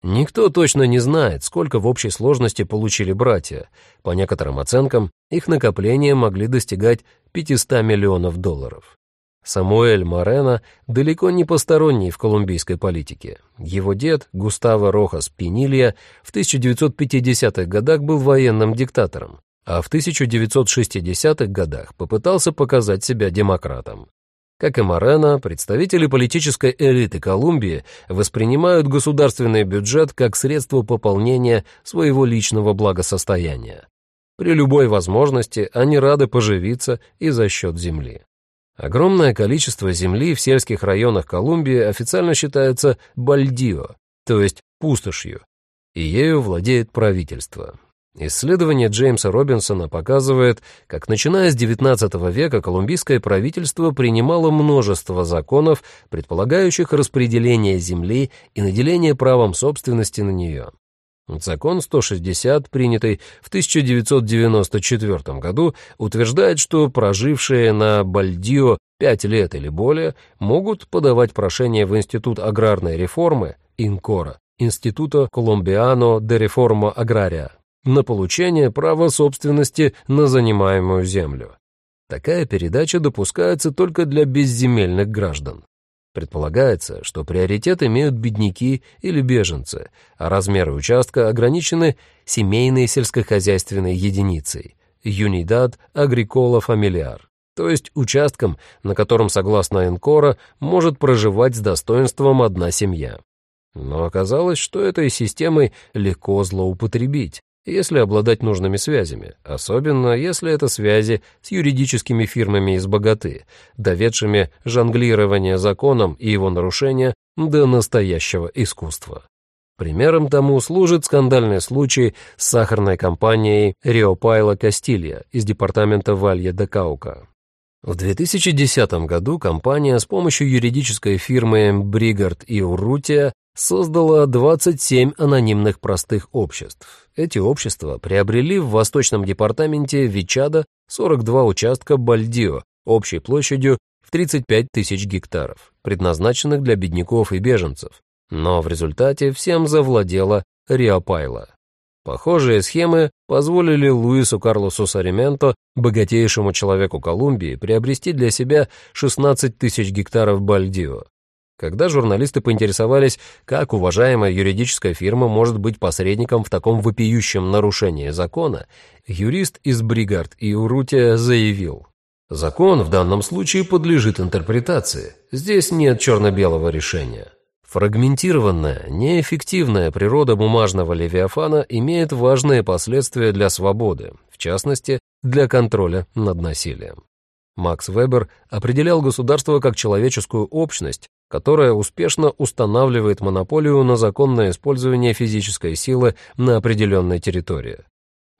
Никто точно не знает, сколько в общей сложности получили братья. По некоторым оценкам, их накопления могли достигать 500 миллионов долларов. Самуэль Морено далеко не посторонний в колумбийской политике. Его дед, Густаво Рохас Пенилья, в 1950-х годах был военным диктатором, а в 1960-х годах попытался показать себя демократом. Как и Морено, представители политической элиты Колумбии воспринимают государственный бюджет как средство пополнения своего личного благосостояния. При любой возможности они рады поживиться и за счет земли. Огромное количество земли в сельских районах Колумбии официально считается бальдио, то есть пустошью, и ею владеет правительство. Исследование Джеймса Робинсона показывает, как начиная с XIX века колумбийское правительство принимало множество законов, предполагающих распределение земли и наделение правом собственности на нее. Закон 160, принятый в 1994 году, утверждает, что прожившие на Бальдио пять лет или более могут подавать прошение в Институт аграрной реформы Инкора, Института Колумбиано де Реформа Агрария, на получение права собственности на занимаемую землю. Такая передача допускается только для безземельных граждан. Предполагается, что приоритет имеют бедняки или беженцы, а размеры участка ограничены семейной сельскохозяйственной единицей – Юнидад Агрикола Фамильяр, то есть участком, на котором, согласно Энкора, может проживать с достоинством одна семья. Но оказалось, что этой системой легко злоупотребить если обладать нужными связями, особенно если это связи с юридическими фирмами из богаты, доведшими жонглирование законом и его нарушения до настоящего искусства. Примером тому служит скандальный случай с сахарной компанией Рио Пайла Кастилья из департамента Валья де Каука. В 2010 году компания с помощью юридической фирмы Бригард и Урутия создала 27 анонимных простых обществ. Эти общества приобрели в восточном департаменте Вичада 42 участка Бальдио общей площадью в 35 тысяч гектаров, предназначенных для бедняков и беженцев, но в результате всем завладела Риопайла. Похожие схемы позволили Луису Карлосу Сарименто, богатейшему человеку Колумбии, приобрести для себя 16 тысяч гектаров Бальдио. Когда журналисты поинтересовались, как уважаемая юридическая фирма может быть посредником в таком вопиющем нарушении закона, юрист из Бригард и Урутия заявил, «Закон в данном случае подлежит интерпретации. Здесь нет черно-белого решения». Фрагментированная, неэффективная природа бумажного левиафана имеет важные последствия для свободы, в частности, для контроля над насилием. Макс Вебер определял государство как человеческую общность, которая успешно устанавливает монополию на законное использование физической силы на определенной территории.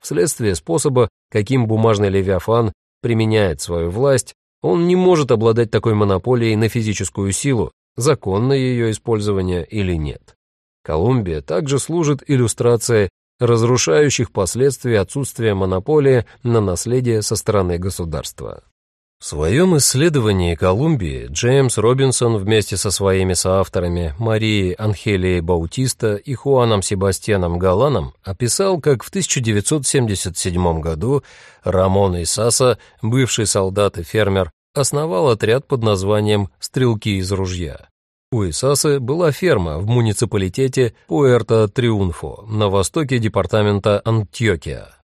Вследствие способа, каким бумажный левиафан применяет свою власть, он не может обладать такой монополией на физическую силу, законно ее использование или нет. Колумбия также служит иллюстрацией разрушающих последствий отсутствия монополии на наследие со стороны государства. В своем исследовании Колумбии Джеймс Робинсон вместе со своими соавторами Марией Анхелией Баутиста и Хуаном Себастьяном Галаном описал, как в 1977 году Рамон Исаса, бывший солдат и фермер, основал отряд под названием «Стрелки из ружья». У Исасы была ферма в муниципалитете Пуэрто-Триунфо на востоке департамента Антьокия.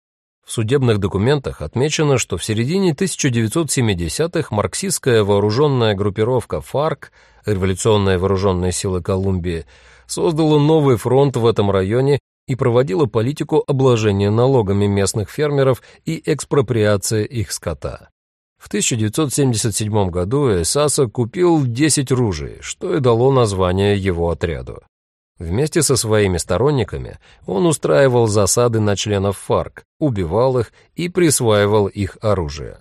В судебных документах отмечено, что в середине 1970-х марксистская вооруженная группировка ФАРК, революционные вооруженные силы Колумбии, создала новый фронт в этом районе и проводила политику обложения налогами местных фермеров и экспроприации их скота. В 1977 году Эсаса купил 10 ружей, что и дало название его отряду. Вместе со своими сторонниками он устраивал засады на членов ФАРК, убивал их и присваивал их оружие.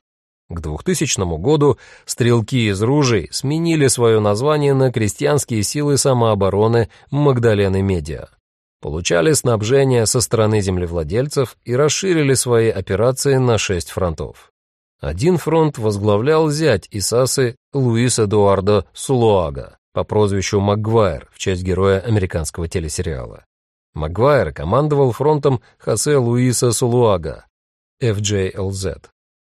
К 2000 году стрелки из ружей сменили свое название на крестьянские силы самообороны Магдалены Медиа. Получали снабжение со стороны землевладельцев и расширили свои операции на шесть фронтов. Один фронт возглавлял зять Исасы Луис Эдуардо Сулуага по прозвищу Магуайр в честь героя американского телесериала. Магуайр командовал фронтом Хосе Луиса Сулуага, FJLZ,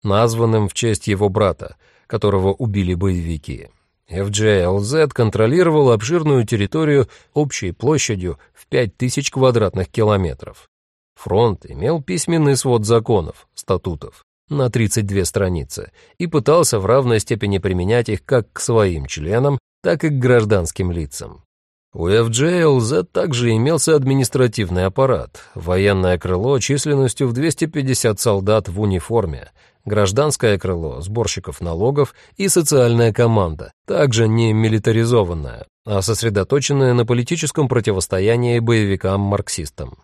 названным в честь его брата, которого убили боевики. FJLZ контролировал обширную территорию общей площадью в 5000 квадратных километров. Фронт имел письменный свод законов, статутов, на 32 страницы и пытался в равной степени применять их как к своим членам, так и к гражданским лицам. У FJLZ также имелся административный аппарат, военное крыло численностью в 250 солдат в униформе, гражданское крыло сборщиков налогов и социальная команда, также не милитаризованная, а сосредоточенная на политическом противостоянии боевикам-марксистам.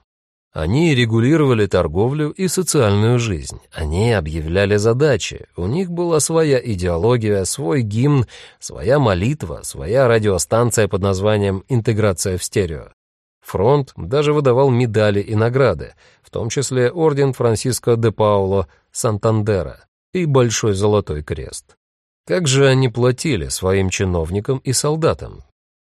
Они регулировали торговлю и социальную жизнь. Они объявляли задачи. У них была своя идеология, свой гимн, своя молитва, своя радиостанция под названием «Интеграция в стерео». Фронт даже выдавал медали и награды, в том числе орден Франциско де Пауло Сантандера и Большой Золотой Крест. Как же они платили своим чиновникам и солдатам?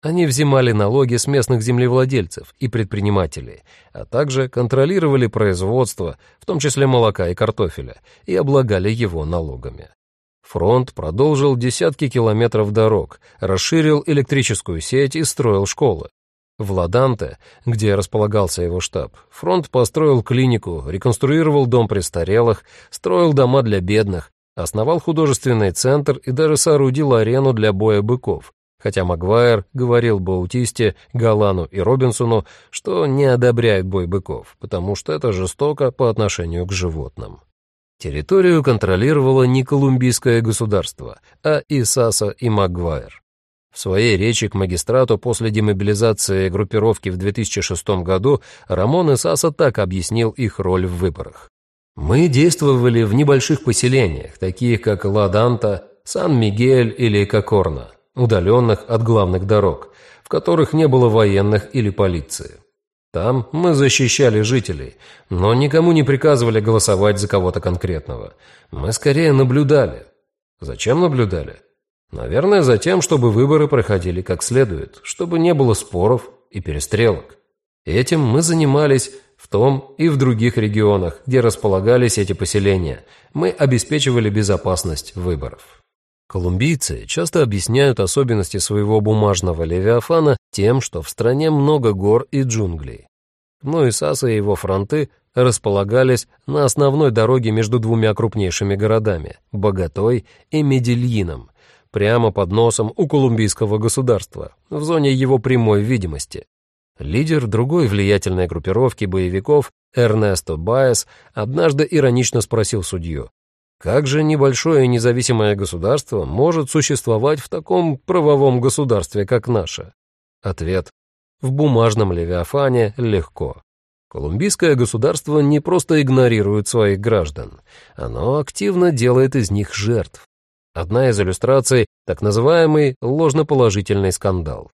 Они взимали налоги с местных землевладельцев и предпринимателей, а также контролировали производство, в том числе молока и картофеля, и облагали его налогами. Фронт продолжил десятки километров дорог, расширил электрическую сеть и строил школы. В Ладанте, где располагался его штаб, фронт построил клинику, реконструировал дом престарелых, строил дома для бедных, основал художественный центр и даже соорудил арену для боя быков, хотя Магуайр говорил Баутисте, Галану и Робинсону, что не одобряет бой быков, потому что это жестоко по отношению к животным. Территорию контролировало не колумбийское государство, а Исаса и Магуайр. В своей речи к магистрату после демобилизации группировки в 2006 году Рамон Исаса так объяснил их роль в выборах. «Мы действовали в небольших поселениях, таких как Ладанта, Сан-Мигель или Кокорна удаленных от главных дорог, в которых не было военных или полиции. Там мы защищали жителей, но никому не приказывали голосовать за кого-то конкретного. Мы скорее наблюдали. Зачем наблюдали? Наверное, за тем, чтобы выборы проходили как следует, чтобы не было споров и перестрелок. Этим мы занимались в том и в других регионах, где располагались эти поселения. Мы обеспечивали безопасность выборов. Колумбийцы часто объясняют особенности своего бумажного левиафана тем, что в стране много гор и джунглей. Но Исаса и его фронты располагались на основной дороге между двумя крупнейшими городами – Боготой и Медельином, прямо под носом у колумбийского государства, в зоне его прямой видимости. Лидер другой влиятельной группировки боевиков, Эрнесто Баес, однажды иронично спросил судью, как же небольшое независимое государство может существовать в таком правовом государстве, как наше? Ответ. В бумажном Левиафане легко. Колумбийское государство не просто игнорирует своих граждан, оно активно делает из них жертв. Одна из иллюстраций – так называемый ложноположительный скандал.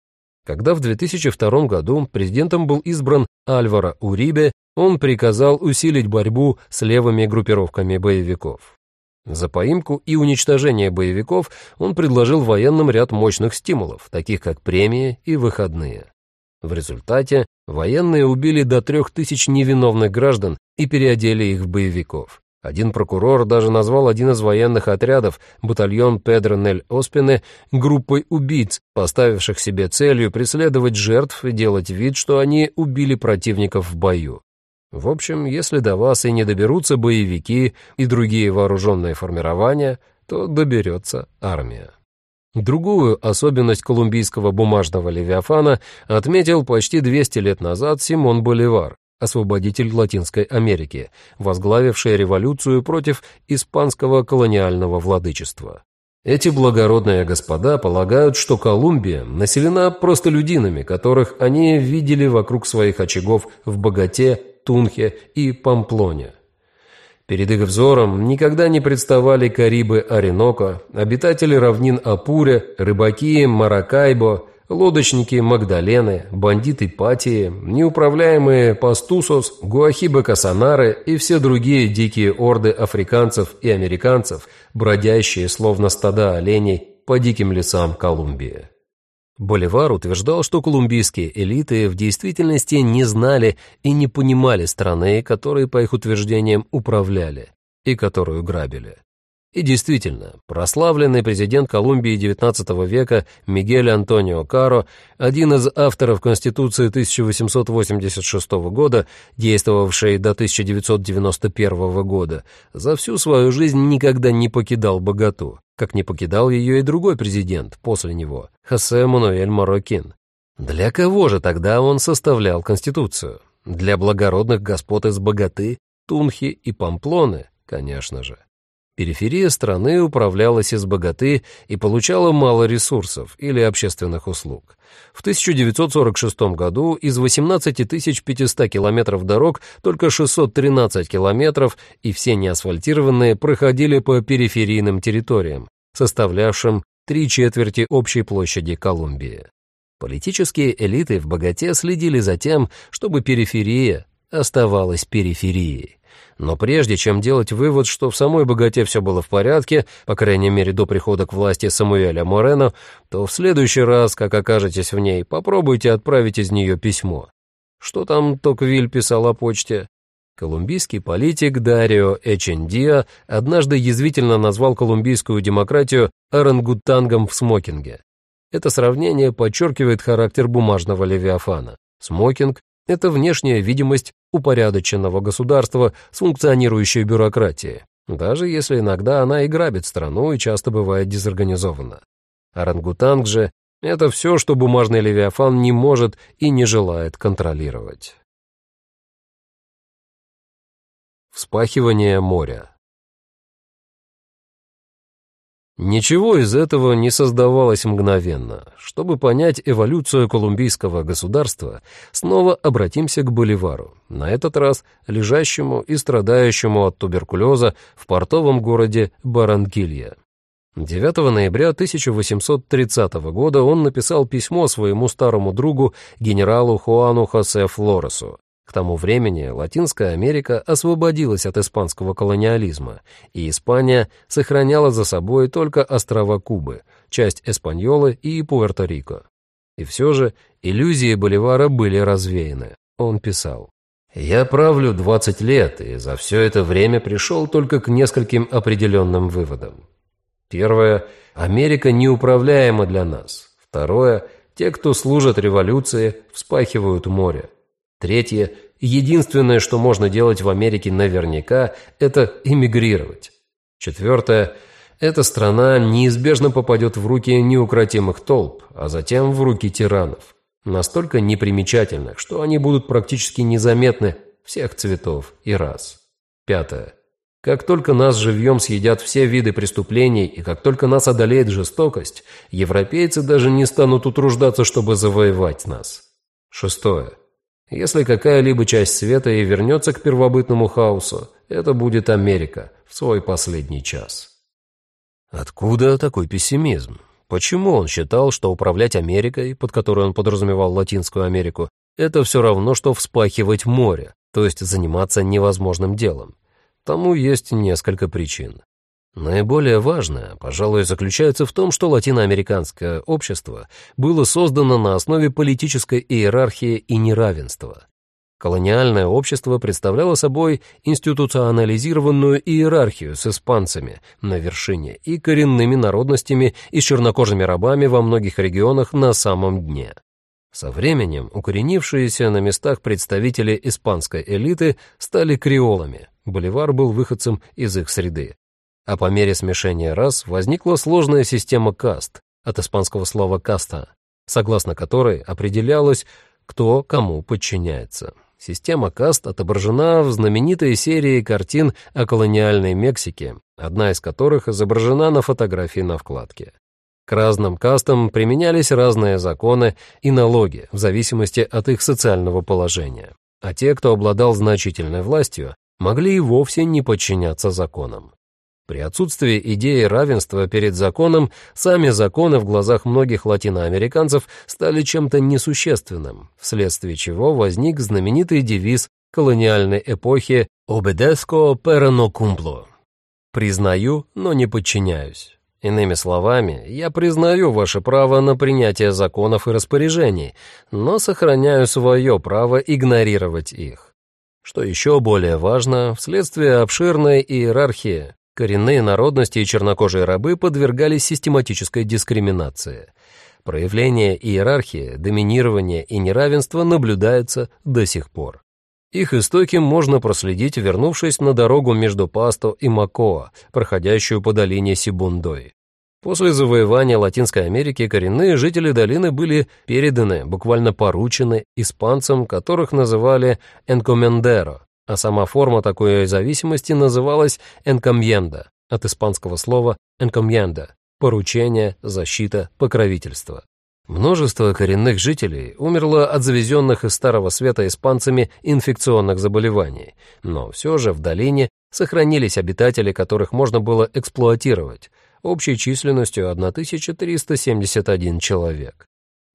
Когда в 2002 году президентом был избран Альваро Урибе, он приказал усилить борьбу с левыми группировками боевиков. За поимку и уничтожение боевиков он предложил военным ряд мощных стимулов, таких как премии и выходные. В результате военные убили до трех тысяч невиновных граждан и переодели их в боевиков. Один прокурор даже назвал один из военных отрядов, батальон Педро Нель Оспины, группой убийц, поставивших себе целью преследовать жертв и делать вид, что они убили противников в бою. В общем, если до вас и не доберутся боевики и другие вооруженные формирования, то доберется армия. Другую особенность колумбийского бумажного левиафана отметил почти 200 лет назад Симон Боливар, освободитель Латинской Америки, возглавивший революцию против испанского колониального владычества. Эти благородные господа полагают, что Колумбия населена простолюдинами, которых они видели вокруг своих очагов в Богате, Тунхе и Памплоне. Перед их взором никогда не представали Карибы Ореноко, обитатели равнин Апуре, рыбаки Маракайбо, лодочники Магдалены, бандиты Патии, неуправляемые Пастусос, Гуахибы Касанары и все другие дикие орды африканцев и американцев, бродящие словно стада оленей по диким лесам Колумбии. Боливар утверждал, что колумбийские элиты в действительности не знали и не понимали страны, которые, по их утверждениям, управляли и которую грабили. И действительно, прославленный президент Колумбии XIX века Мигель Антонио Каро, один из авторов Конституции 1886 года, действовавшей до 1991 года, за всю свою жизнь никогда не покидал богату, как не покидал ее и другой президент после него, Хосе Мануэль Марокин. Для кого же тогда он составлял Конституцию? Для благородных господ из богаты, Тунхи и Памплоны, конечно же. Периферия страны управлялась из богаты и получала мало ресурсов или общественных услуг. В 1946 году из 18 500 километров дорог только 613 километров и все неасфальтированные проходили по периферийным территориям, составлявшим три четверти общей площади Колумбии. Политические элиты в богате следили за тем, чтобы периферия оставалась периферией. Но прежде чем делать вывод, что в самой богате все было в порядке, по крайней мере до прихода к власти Самуэля Морено, то в следующий раз, как окажетесь в ней, попробуйте отправить из нее письмо. Что там Токвиль писал о почте? Колумбийский политик Дарио Эчендиа однажды язвительно назвал колумбийскую демократию орангутангом в смокинге. Это сравнение подчеркивает характер бумажного левиафана. Смокинг — это внешняя видимость упорядоченного государства с функционирующей бюрократией, даже если иногда она и грабит страну и часто бывает дезорганизована. Орангутанг же — это все, что бумажный левиафан не может и не желает контролировать. Вспахивание моря Ничего из этого не создавалось мгновенно. Чтобы понять эволюцию колумбийского государства, снова обратимся к Боливару, на этот раз лежащему и страдающему от туберкулеза в портовом городе Баранкилья. 9 ноября 1830 года он написал письмо своему старому другу генералу Хуану Хосе Флоресу, к тому времени Латинская Америка освободилась от испанского колониализма, и Испания сохраняла за собой только острова Кубы, часть Эспаньолы и Пуэрто-Рико. И все же иллюзии Боливара были развеяны. Он писал. «Я правлю 20 лет, и за все это время пришел только к нескольким определенным выводам. Первое – Америка неуправляема для нас. Второе – те, кто служат революции, вспахивают море. Третье, единственное, что можно делать в Америке наверняка, это эмигрировать. Четвертое, эта страна неизбежно попадет в руки неукротимых толп, а затем в руки тиранов. Настолько непримечательных, что они будут практически незаметны всех цветов и рас. Пятое. Как только нас живьем съедят все виды преступлений, и как только нас одолеет жестокость, европейцы даже не станут утруждаться, чтобы завоевать нас. Шестое. Если какая-либо часть света и вернется к первобытному хаосу, это будет Америка в свой последний час. Откуда такой пессимизм? Почему он считал, что управлять Америкой, под которой он подразумевал Латинскую Америку, это все равно, что вспахивать море, то есть заниматься невозможным делом? Тому есть несколько причин. Наиболее важное, пожалуй, заключается в том, что латиноамериканское общество было создано на основе политической иерархии и неравенства. Колониальное общество представляло собой институционализированную иерархию с испанцами на вершине и коренными народностями и чернокожими рабами во многих регионах на самом дне. Со временем укоренившиеся на местах представители испанской элиты стали креолами, Боливар был выходцем из их среды а по мере смешения рас возникла сложная система каст, от испанского слова «каста», согласно которой определялось, кто кому подчиняется. Система каст отображена в знаменитой серии картин о колониальной Мексике, одна из которых изображена на фотографии на вкладке. К разным кастам применялись разные законы и налоги в зависимости от их социального положения. А те, кто обладал значительной властью, могли и вовсе не подчиняться законам. При отсутствии идеи равенства перед законом, сами законы в глазах многих латиноамериканцев стали чем-то несущественным, вследствие чего возник знаменитый девиз колониальной эпохи «Obedezco pero no cumplo» — «Признаю, но не подчиняюсь». Иными словами, я признаю ваше право на принятие законов и распоряжений, но сохраняю свое право игнорировать их. Что еще более важно, вследствие обширной иерархии, коренные народности и чернокожие рабы подвергались систематической дискриминации. Проявление иерархии, доминирования и неравенства наблюдается до сих пор. Их истоки можно проследить, вернувшись на дорогу между Пасто и Макоа, проходящую по долине Сибундой. После завоевания Латинской Америки коренные жители долины были переданы, буквально поручены, испанцам, которых называли «энкомендеро», а сама форма такой зависимости называлась «энкомьенда», от испанского слова «энкомьенда» — поручение, защита, покровительство. Множество коренных жителей умерло от завезенных из Старого Света испанцами инфекционных заболеваний, но все же в долине сохранились обитатели, которых можно было эксплуатировать, общей численностью 1371 человек.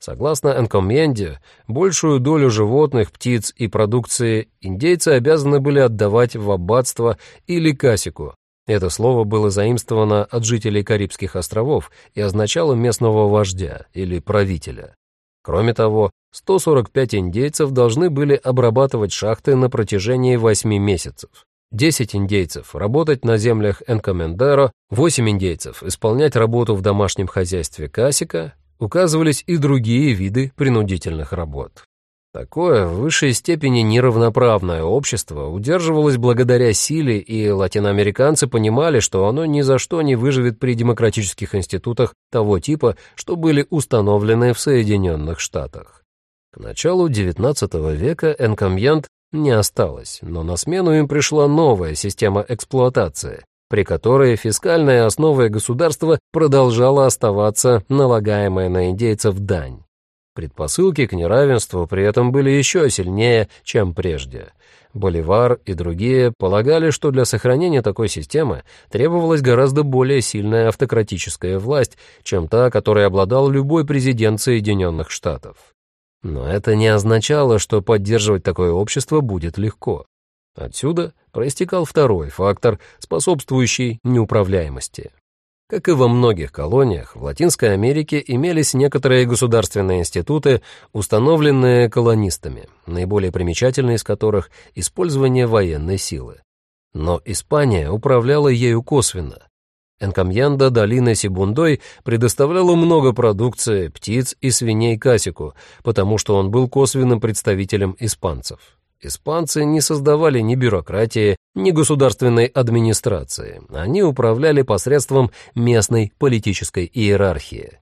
Согласно Энкомьенде, большую долю животных, птиц и продукции индейцы обязаны были отдавать в аббатство или касику, это слово было заимствовано от жителей Карибских островов и означало местного вождя или правителя. Кроме того, 145 индейцев должны были обрабатывать шахты на протяжении 8 месяцев. 10 индейцев работать на землях Энкомендеро, 8 индейцев исполнять работу в домашнем хозяйстве Касика, указывались и другие виды принудительных работ. Такое в высшей степени неравноправное общество удерживалось благодаря силе, и латиноамериканцы понимали, что оно ни за что не выживет при демократических институтах того типа, что были установлены в Соединенных Штатах. К началу XIX века энкомьянт не осталось, но на смену им пришла новая система эксплуатации, при которой фискальная основа государства продолжала оставаться налагаемая на индейцев дань. Предпосылки к неравенству при этом были еще сильнее, чем прежде. Боливар и другие полагали, что для сохранения такой системы требовалась гораздо более сильная автократическая власть, чем та, которой обладал любой президент Соединенных Штатов. Но это не означало, что поддерживать такое общество будет легко. Отсюда проистекал второй фактор, способствующий неуправляемости. Как и во многих колониях, в Латинской Америке имелись некоторые государственные институты, установленные колонистами, наиболее примечательные из которых – использование военной силы. Но Испания управляла ею косвенно. Энкамьянда долины Сибундой предоставляла много продукции, птиц и свиней Касику, потому что он был косвенным представителем испанцев. Испанцы не создавали ни бюрократии, ни государственной администрации. Они управляли посредством местной политической иерархии.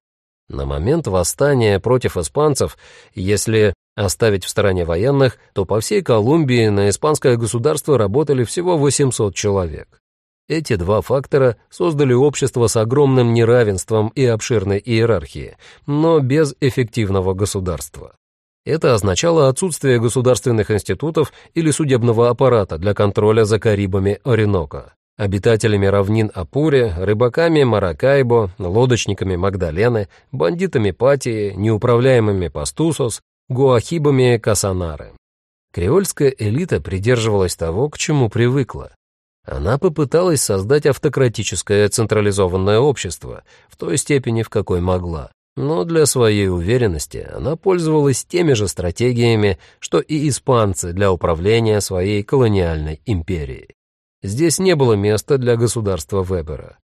На момент восстания против испанцев, если оставить в стороне военных, то по всей Колумбии на испанское государство работали всего 800 человек. Эти два фактора создали общество с огромным неравенством и обширной иерархией, но без эффективного государства. Это означало отсутствие государственных институтов или судебного аппарата для контроля за Карибами Оренока, обитателями равнин Апуре, рыбаками Маракайбо, лодочниками Магдалены, бандитами Патии, неуправляемыми Пастусос, гуахибами Касанары. Креольская элита придерживалась того, к чему привыкла. Она попыталась создать автократическое централизованное общество в той степени, в какой могла. Но для своей уверенности она пользовалась теми же стратегиями, что и испанцы для управления своей колониальной империей. Здесь не было места для государства Вебера.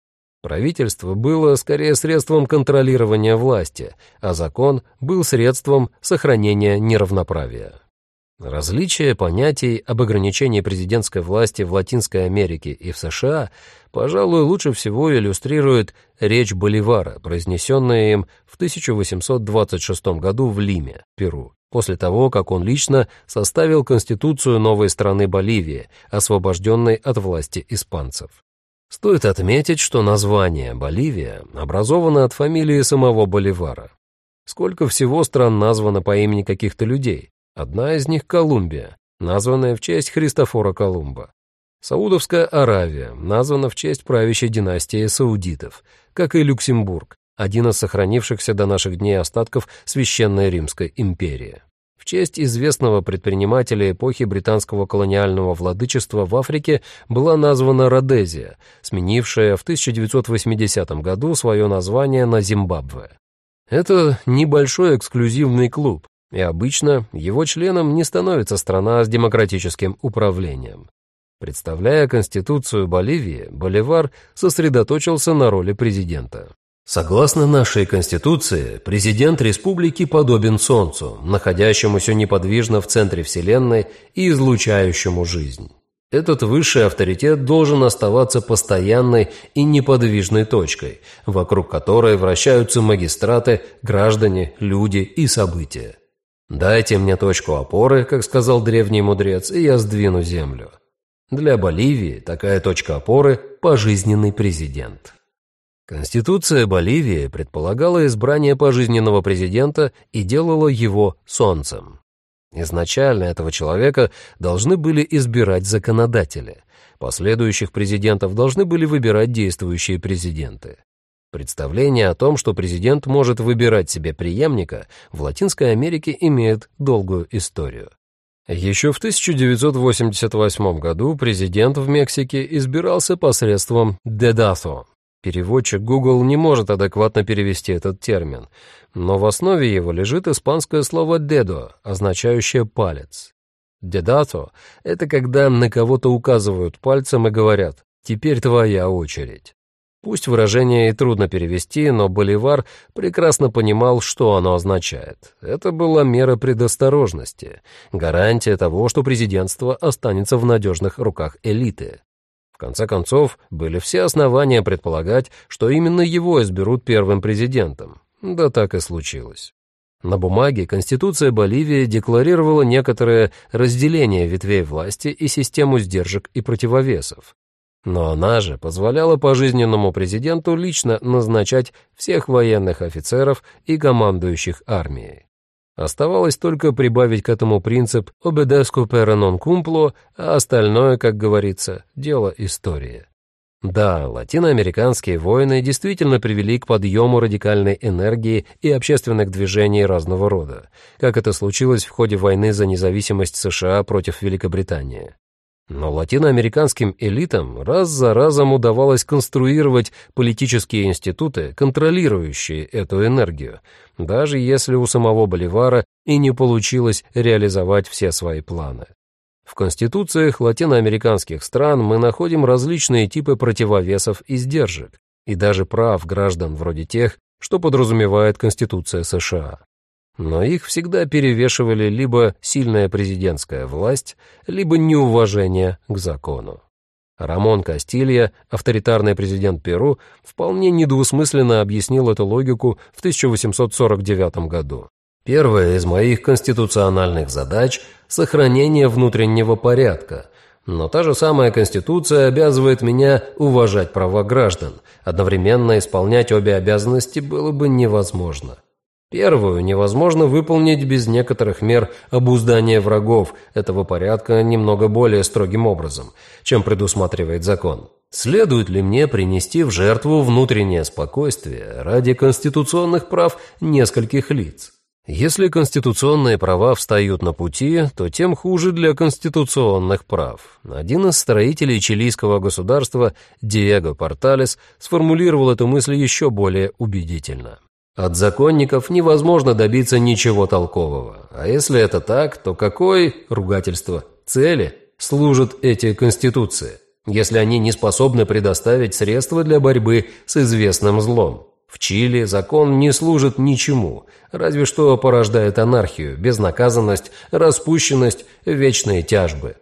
Правительство было скорее средством контролирования власти, а закон был средством сохранения неравноправия. Различие понятий об ограничении президентской власти в Латинской Америке и в США, пожалуй, лучше всего иллюстрирует речь Боливара, произнесенная им в 1826 году в Лиме, Перу, после того, как он лично составил конституцию новой страны Боливии, освобожденной от власти испанцев. Стоит отметить, что название «Боливия» образовано от фамилии самого Боливара. Сколько всего стран названо по имени каких-то людей, Одна из них — Колумбия, названная в честь Христофора Колумба. Саудовская Аравия названа в честь правящей династии саудитов, как и Люксембург, один из сохранившихся до наших дней остатков Священной Римской империи. В честь известного предпринимателя эпохи британского колониального владычества в Африке была названа Родезия, сменившая в 1980 году свое название на Зимбабве. Это небольшой эксклюзивный клуб, и обычно его членом не становится страна с демократическим управлением. Представляя Конституцию Боливии, Боливар сосредоточился на роли президента. Согласно нашей Конституции, президент республики подобен Солнцу, находящемуся неподвижно в центре Вселенной и излучающему жизнь. Этот высший авторитет должен оставаться постоянной и неподвижной точкой, вокруг которой вращаются магистраты, граждане, люди и события. «Дайте мне точку опоры», как сказал древний мудрец, и я сдвину землю. Для Боливии такая точка опоры – пожизненный президент. Конституция Боливии предполагала избрание пожизненного президента и делала его солнцем. Изначально этого человека должны были избирать законодатели. Последующих президентов должны были выбирать действующие президенты. Представление о том, что президент может выбирать себе преемника, в Латинской Америке имеет долгую историю. Еще в 1988 году президент в Мексике избирался посредством «дедасо», Переводчик Google не может адекватно перевести этот термин, но в основе его лежит испанское слово «дедо», означающее «палец». «Дедато» — это когда на кого-то указывают пальцем и говорят «теперь твоя очередь». Пусть выражение и трудно перевести, но Боливар прекрасно понимал, что оно означает. Это была мера предосторожности, гарантия того, что президентство останется в надежных руках элиты. В конце концов, были все основания предполагать, что именно его изберут первым президентом. Да так и случилось. На бумаге Конституция Боливии декларировала некоторое разделение ветвей власти и систему сдержек и противовесов. Но она же позволяла пожизненному президенту лично назначать всех военных офицеров и командующих армией. Оставалось только прибавить к этому принцип «obedesco per non cumplo», а остальное, как говорится, дело истории. Да, латиноамериканские войны действительно привели к подъему радикальной энергии и общественных движений разного рода, как это случилось в ходе войны за независимость США против Великобритании. Но латиноамериканским элитам раз за разом удавалось конструировать политические институты, контролирующие эту энергию, даже если у самого Боливара и не получилось реализовать все свои планы. В конституциях латиноамериканских стран мы находим различные типы противовесов и сдержек, и даже прав граждан вроде тех, что подразумевает Конституция США но их всегда перевешивали либо сильная президентская власть, либо неуважение к закону. Рамон Кастилья, авторитарный президент Перу, вполне недвусмысленно объяснил эту логику в 1849 году. «Первая из моих конституциональных задач – сохранение внутреннего порядка, но та же самая Конституция обязывает меня уважать права граждан. Одновременно исполнять обе обязанности было бы невозможно. Первую невозможно выполнить без некоторых мер обуздания врагов этого порядка немного более строгим образом, чем предусматривает закон. Следует ли мне принести в жертву внутреннее спокойствие ради конституционных прав нескольких лиц? Если конституционные права встают на пути, то тем хуже для конституционных прав. Один из строителей чилийского государства, Диего Порталес, сформулировал эту мысль еще более убедительно. От законников невозможно добиться ничего толкового. А если это так, то какой, ругательство, цели служат эти конституции, если они не способны предоставить средства для борьбы с известным злом? В Чили закон не служит ничему, разве что порождает анархию, безнаказанность, распущенность, вечные тяжбы.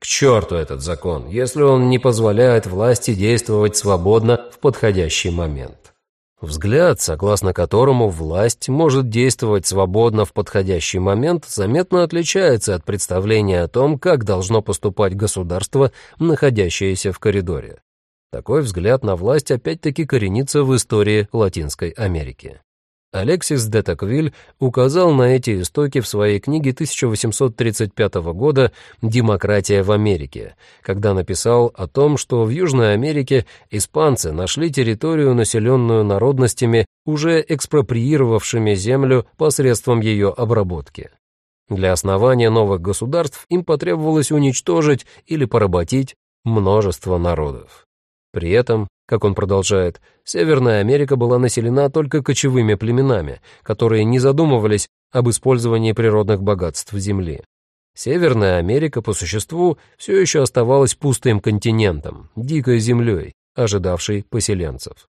К черту этот закон, если он не позволяет власти действовать свободно в подходящий момент. Взгляд, согласно которому власть может действовать свободно в подходящий момент, заметно отличается от представления о том, как должно поступать государство, находящееся в коридоре. Такой взгляд на власть опять-таки коренится в истории Латинской Америки. Алексис де Токвиль указал на эти истоки в своей книге 1835 года «Демократия в Америке», когда написал о том, что в Южной Америке испанцы нашли территорию, населенную народностями, уже экспроприировавшими землю посредством ее обработки. Для основания новых государств им потребовалось уничтожить или поработить множество народов. При этом как он продолжает, Северная Америка была населена только кочевыми племенами, которые не задумывались об использовании природных богатств Земли. Северная Америка, по существу, все еще оставалась пустым континентом, дикой землей, ожидавшей поселенцев.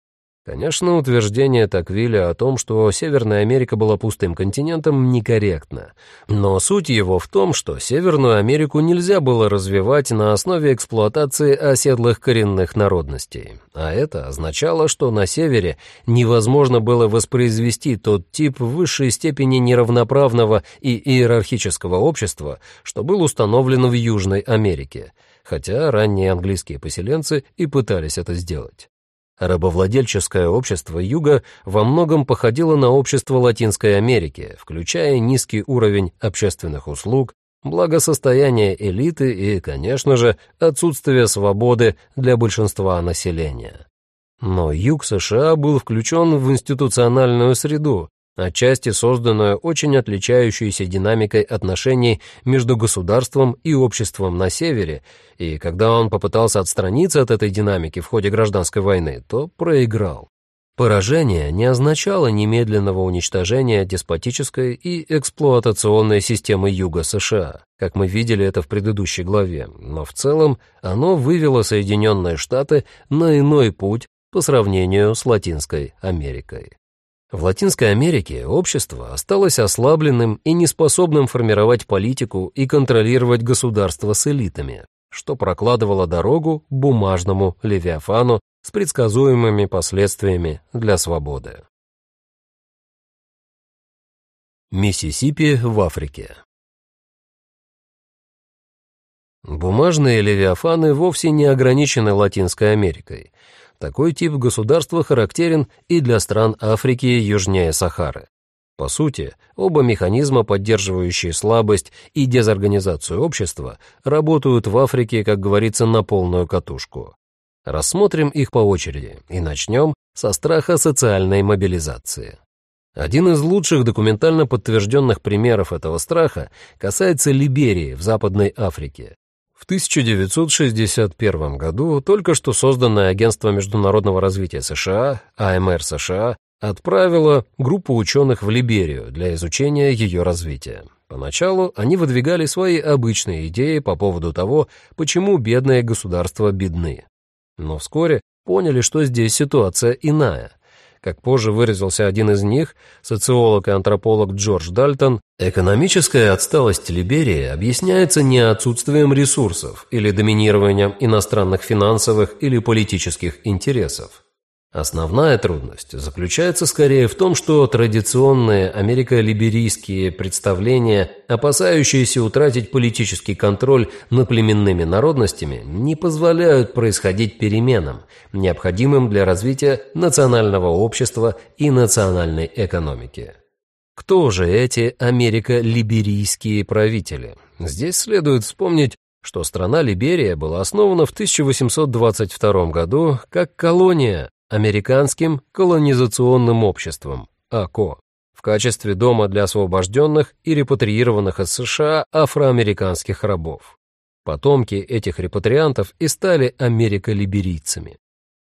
Конечно, утверждение Таквиля о том, что Северная Америка была пустым континентом, некорректно. Но суть его в том, что Северную Америку нельзя было развивать на основе эксплуатации оседлых коренных народностей. А это означало, что на Севере невозможно было воспроизвести тот тип высшей степени неравноправного и иерархического общества, что был установлен в Южной Америке, хотя ранние английские поселенцы и пытались это сделать. Рабовладельческое общество Юга во многом походило на общество Латинской Америки, включая низкий уровень общественных услуг, благосостояние элиты и, конечно же, отсутствие свободы для большинства населения. Но Юг США был включен в институциональную среду, отчасти созданную очень отличающейся динамикой отношений между государством и обществом на севере, и когда он попытался отстраниться от этой динамики в ходе гражданской войны, то проиграл. Поражение не означало немедленного уничтожения деспотической и эксплуатационной системы Юга США, как мы видели это в предыдущей главе, но в целом оно вывело Соединенные Штаты на иной путь по сравнению с Латинской Америкой. В Латинской Америке общество осталось ослабленным и неспособным формировать политику и контролировать государство с элитами, что прокладывало дорогу бумажному Левиафану с предсказуемыми последствиями для свободы. Миссисипи в Африке Бумажные левиафаны вовсе не ограничены Латинской Америкой – такой тип государства характерен и для стран Африки южнее Сахары. По сути, оба механизма, поддерживающие слабость и дезорганизацию общества, работают в Африке, как говорится, на полную катушку. Рассмотрим их по очереди и начнем со страха социальной мобилизации. Один из лучших документально подтвержденных примеров этого страха касается Либерии в Западной Африке. В 1961 году только что созданное Агентство международного развития США, АМР США, отправило группу ученых в Либерию для изучения ее развития. Поначалу они выдвигали свои обычные идеи по поводу того, почему бедные государства бедны. Но вскоре поняли, что здесь ситуация иная. Как позже выразился один из них, социолог и антрополог Джордж Дальтон, экономическая отсталость Либерии объясняется не отсутствием ресурсов или доминированием иностранных финансовых или политических интересов. Основная трудность заключается скорее в том, что традиционные америколиберийские представления, опасающиеся утратить политический контроль над племенными народностями, не позволяют происходить переменам, необходимым для развития национального общества и национальной экономики. Кто же эти америколиберийские правители? Здесь следует вспомнить, что страна Либерия была основана в 1822 году как колония Американским колонизационным обществом, АКО, в качестве дома для освобожденных и репатриированных из США афроамериканских рабов. Потомки этих репатриантов и стали америколиберийцами.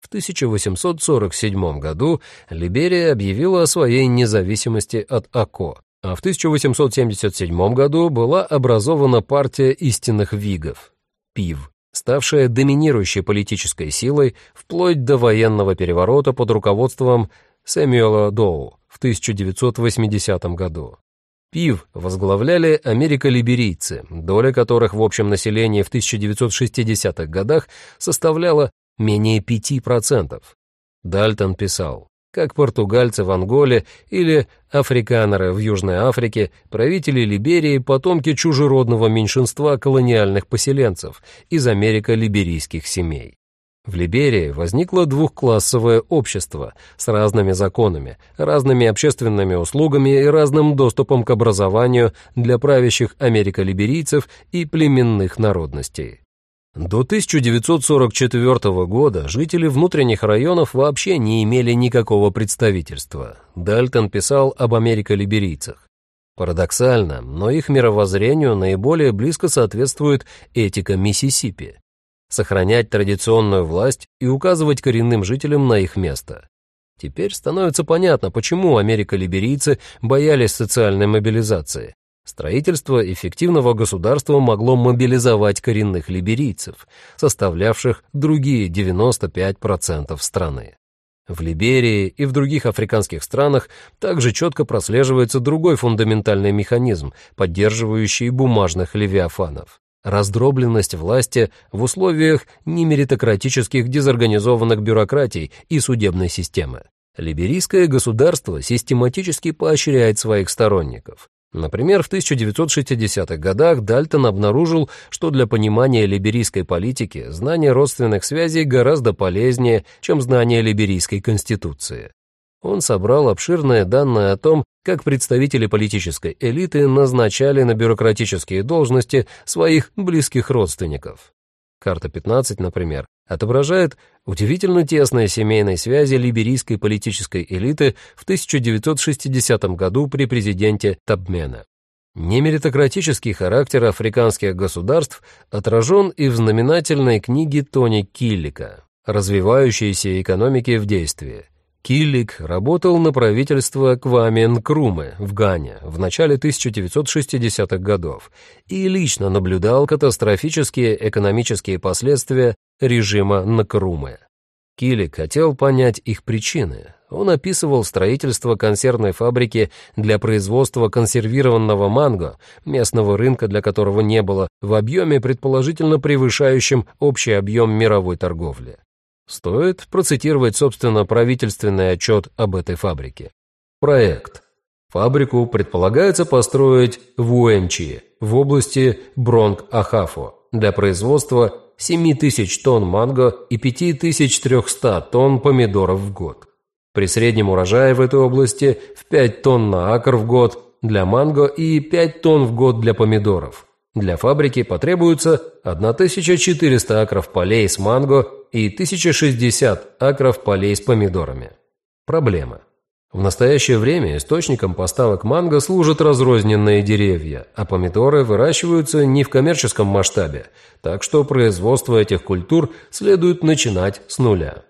В 1847 году Либерия объявила о своей независимости от АКО, а в 1877 году была образована партия истинных вигов, ПИВ ставшая доминирующей политической силой вплоть до военного переворота под руководством Сэмюэла Доу в 1980 году. ПИВ возглавляли америколиберийцы, доля которых в общем населении в 1960-х годах составляла менее 5%. Дальтон писал, как португальцы в Анголе или африканеры в Южной Африке, правители Либерии – потомки чужеродного меньшинства колониальных поселенцев из америко-либерийских семей. В Либерии возникло двухклассовое общество с разными законами, разными общественными услугами и разным доступом к образованию для правящих америколиберийцев и племенных народностей. До 1944 года жители внутренних районов вообще не имели никакого представительства. Дальтон писал об америколиберийцах. Парадоксально, но их мировоззрению наиболее близко соответствует этика Миссисипи сохранять традиционную власть и указывать коренным жителям на их место. Теперь становится понятно, почему америколиберийцы боялись социальной мобилизации. Строительство эффективного государства могло мобилизовать коренных либерийцев, составлявших другие 95% страны. В Либерии и в других африканских странах также четко прослеживается другой фундаментальный механизм, поддерживающий бумажных левиафанов раздробленность власти в условиях немеритократических дезорганизованных бюрократий и судебной системы. Либерийское государство систематически поощряет своих сторонников. Например, в 1960-х годах Дальтон обнаружил, что для понимания либерийской политики знание родственных связей гораздо полезнее, чем знание либерийской конституции. Он собрал обширные данные о том, как представители политической элиты назначали на бюрократические должности своих близких родственников. Карта 15, например, отображает удивительно тесные семейные связи либерийской политической элиты в 1960 году при президенте Табмена. Немеритократический характер африканских государств отражен и в знаменательной книге Тони Киллика «Развивающиеся экономики в действии», Киллик работал на правительство Кваме Нкрумы в Гане в начале 1960-х годов и лично наблюдал катастрофические экономические последствия режима Нкрумы. Киллик хотел понять их причины. Он описывал строительство консервной фабрики для производства консервированного манго, местного рынка для которого не было, в объеме, предположительно превышающем общий объем мировой торговли. Стоит процитировать, собственно, правительственный отчет об этой фабрике. Проект. Фабрику предполагается построить в Уэнчи, в области Бронг-Ахафо, для производства 7 тысяч тонн манго и 5300 тонн помидоров в год. При среднем урожае в этой области в 5 тонн на акр в год для манго и 5 тонн в год для помидоров. Для фабрики потребуется 1400 акров полей с манго и 1060 акров полей с помидорами. Проблема. В настоящее время источником поставок манго служат разрозненные деревья, а помидоры выращиваются не в коммерческом масштабе, так что производство этих культур следует начинать с нуля.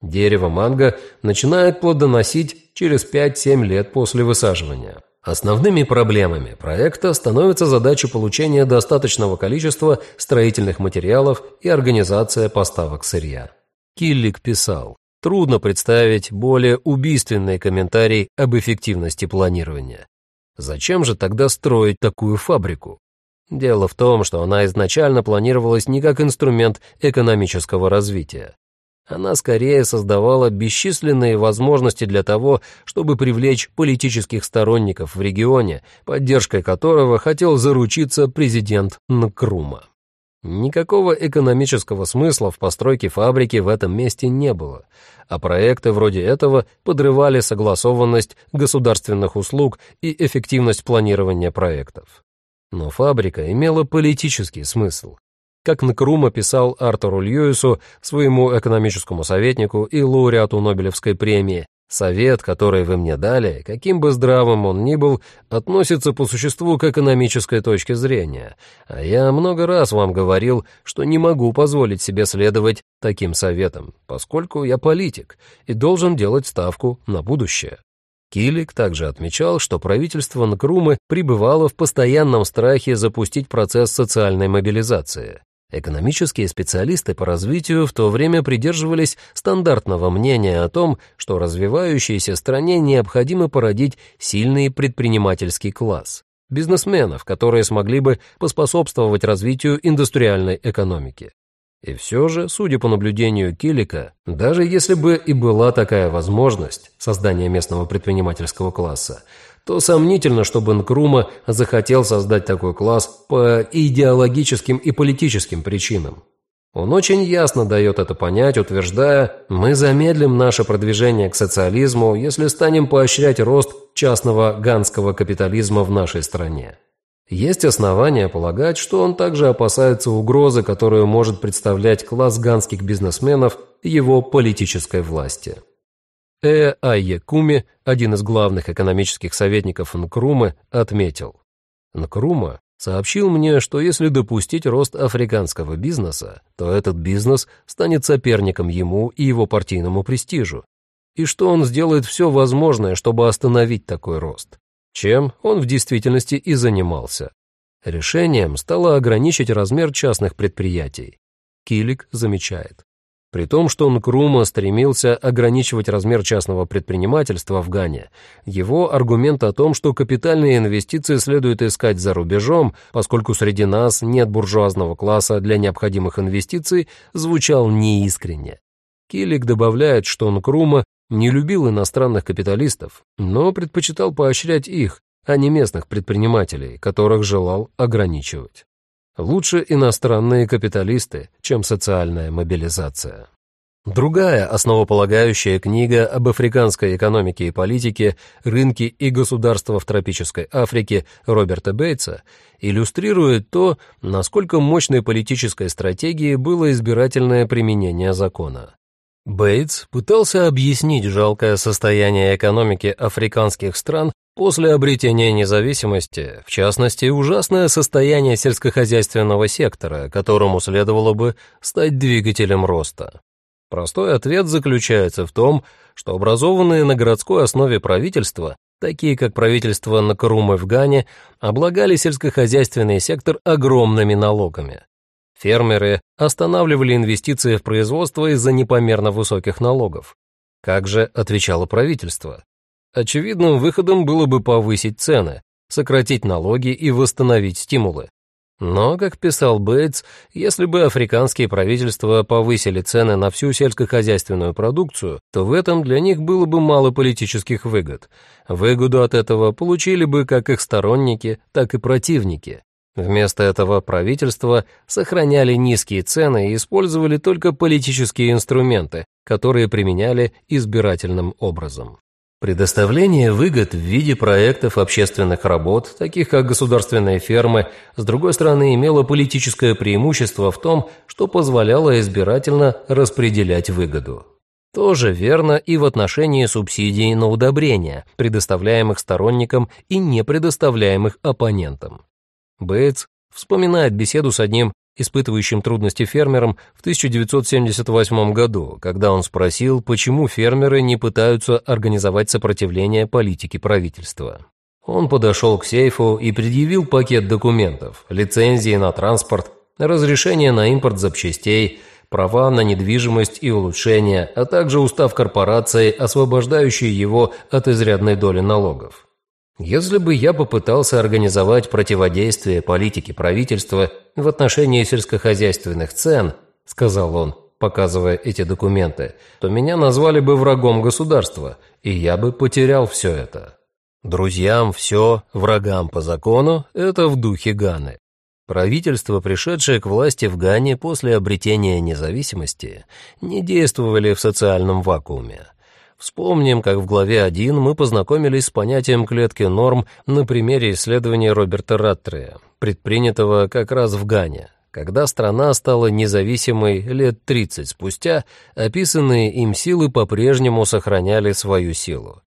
Дерево манго начинает плодоносить через 5-7 лет после высаживания. Основными проблемами проекта становится задача получения достаточного количества строительных материалов и организация поставок сырья. Киллик писал, трудно представить более убийственный комментарий об эффективности планирования. Зачем же тогда строить такую фабрику? Дело в том, что она изначально планировалась не как инструмент экономического развития. Она скорее создавала бесчисленные возможности для того, чтобы привлечь политических сторонников в регионе, поддержкой которого хотел заручиться президент Нкрума. Никакого экономического смысла в постройке фабрики в этом месте не было, а проекты вроде этого подрывали согласованность государственных услуг и эффективность планирования проектов. Но фабрика имела политический смысл как Накрума писал Артуру Льюису, своему экономическому советнику и лауреату Нобелевской премии, «Совет, который вы мне дали, каким бы здравым он ни был, относится по существу к экономической точке зрения, а я много раз вам говорил, что не могу позволить себе следовать таким советам, поскольку я политик и должен делать ставку на будущее». Килик также отмечал, что правительство Нкрумы пребывало в постоянном страхе запустить процесс социальной мобилизации. Экономические специалисты по развитию в то время придерживались стандартного мнения о том, что развивающейся стране необходимо породить сильный предпринимательский класс, бизнесменов, которые смогли бы поспособствовать развитию индустриальной экономики. И все же, судя по наблюдению Килика, даже если бы и была такая возможность создания местного предпринимательского класса, то сомнительно, чтобы Нкрума захотел создать такой класс по идеологическим и политическим причинам. Он очень ясно дает это понять, утверждая, мы замедлим наше продвижение к социализму, если станем поощрять рост частного ганского капитализма в нашей стране. Есть основания полагать, что он также опасается угрозы, которую может представлять класс ганских бизнесменов его политической власти. Э. Айекуми, один из главных экономических советников Нкрумы, отметил. Нкрума сообщил мне, что если допустить рост африканского бизнеса, то этот бизнес станет соперником ему и его партийному престижу, и что он сделает все возможное, чтобы остановить такой рост, чем он в действительности и занимался. Решением стало ограничить размер частных предприятий. Килик замечает. При том, что Нкрума стремился ограничивать размер частного предпринимательства в Гане, его аргумент о том, что капитальные инвестиции следует искать за рубежом, поскольку среди нас нет буржуазного класса для необходимых инвестиций, звучал неискренне. Килик добавляет, что Нкрума не любил иностранных капиталистов, но предпочитал поощрять их, а не местных предпринимателей, которых желал ограничивать. Лучше иностранные капиталисты, чем социальная мобилизация. Другая основополагающая книга об африканской экономике и политике, рынке и государства в тропической Африке Роберта Бейтса иллюстрирует то, насколько мощной политической стратегией было избирательное применение закона. Бейтс пытался объяснить жалкое состояние экономики африканских стран После обретения независимости, в частности, ужасное состояние сельскохозяйственного сектора, которому следовало бы стать двигателем роста. Простой ответ заключается в том, что образованные на городской основе правительства, такие как правительство Накарумы в Гане, облагали сельскохозяйственный сектор огромными налогами. Фермеры останавливали инвестиции в производство из-за непомерно высоких налогов. Как же отвечало правительство? Очевидным выходом было бы повысить цены, сократить налоги и восстановить стимулы. Но, как писал Бейтс, если бы африканские правительства повысили цены на всю сельскохозяйственную продукцию, то в этом для них было бы мало политических выгод. Выгоду от этого получили бы как их сторонники, так и противники. Вместо этого правительства сохраняли низкие цены и использовали только политические инструменты, которые применяли избирательным образом. Предоставление выгод в виде проектов общественных работ, таких как государственные фермы, с другой стороны, имело политическое преимущество в том, что позволяло избирательно распределять выгоду. Тоже верно и в отношении субсидий на удобрения, предоставляемых сторонникам и не предоставляемых оппонентам. Бейтс вспоминает беседу с одним испытывающим трудности фермерам в 1978 году, когда он спросил, почему фермеры не пытаются организовать сопротивление политике правительства. Он подошел к сейфу и предъявил пакет документов, лицензии на транспорт, разрешение на импорт запчастей, права на недвижимость и улучшения, а также устав корпорации, освобождающий его от изрядной доли налогов. Если бы я попытался организовать противодействие политике правительства в отношении сельскохозяйственных цен, сказал он, показывая эти документы, то меня назвали бы врагом государства, и я бы потерял все это. Друзьям все, врагам по закону – это в духе Ганы. Правительства, пришедшие к власти в Гане после обретения независимости, не действовали в социальном вакууме. Вспомним, как в главе 1 мы познакомились с понятием клетки норм на примере исследования Роберта Раттрея, предпринятого как раз в Гане. Когда страна стала независимой лет 30 спустя, описанные им силы по-прежнему сохраняли свою силу.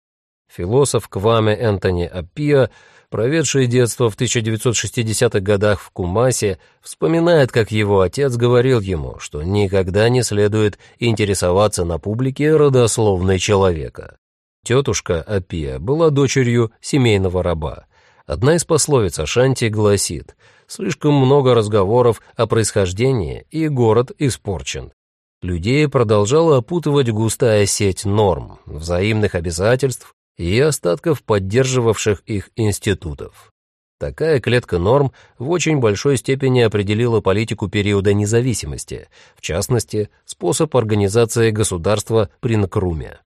Философ Кваме Энтони Аппиа проведший детство в 1960-х годах в Кумасе, вспоминает, как его отец говорил ему, что никогда не следует интересоваться на публике родословной человека. Тетушка Апия была дочерью семейного раба. Одна из пословиц Ашанти гласит «Слишком много разговоров о происхождении, и город испорчен». Людей продолжала опутывать густая сеть норм, взаимных обязательств, и остатков поддерживавших их институтов. Такая клетка норм в очень большой степени определила политику периода независимости, в частности, способ организации государства при Нкруме.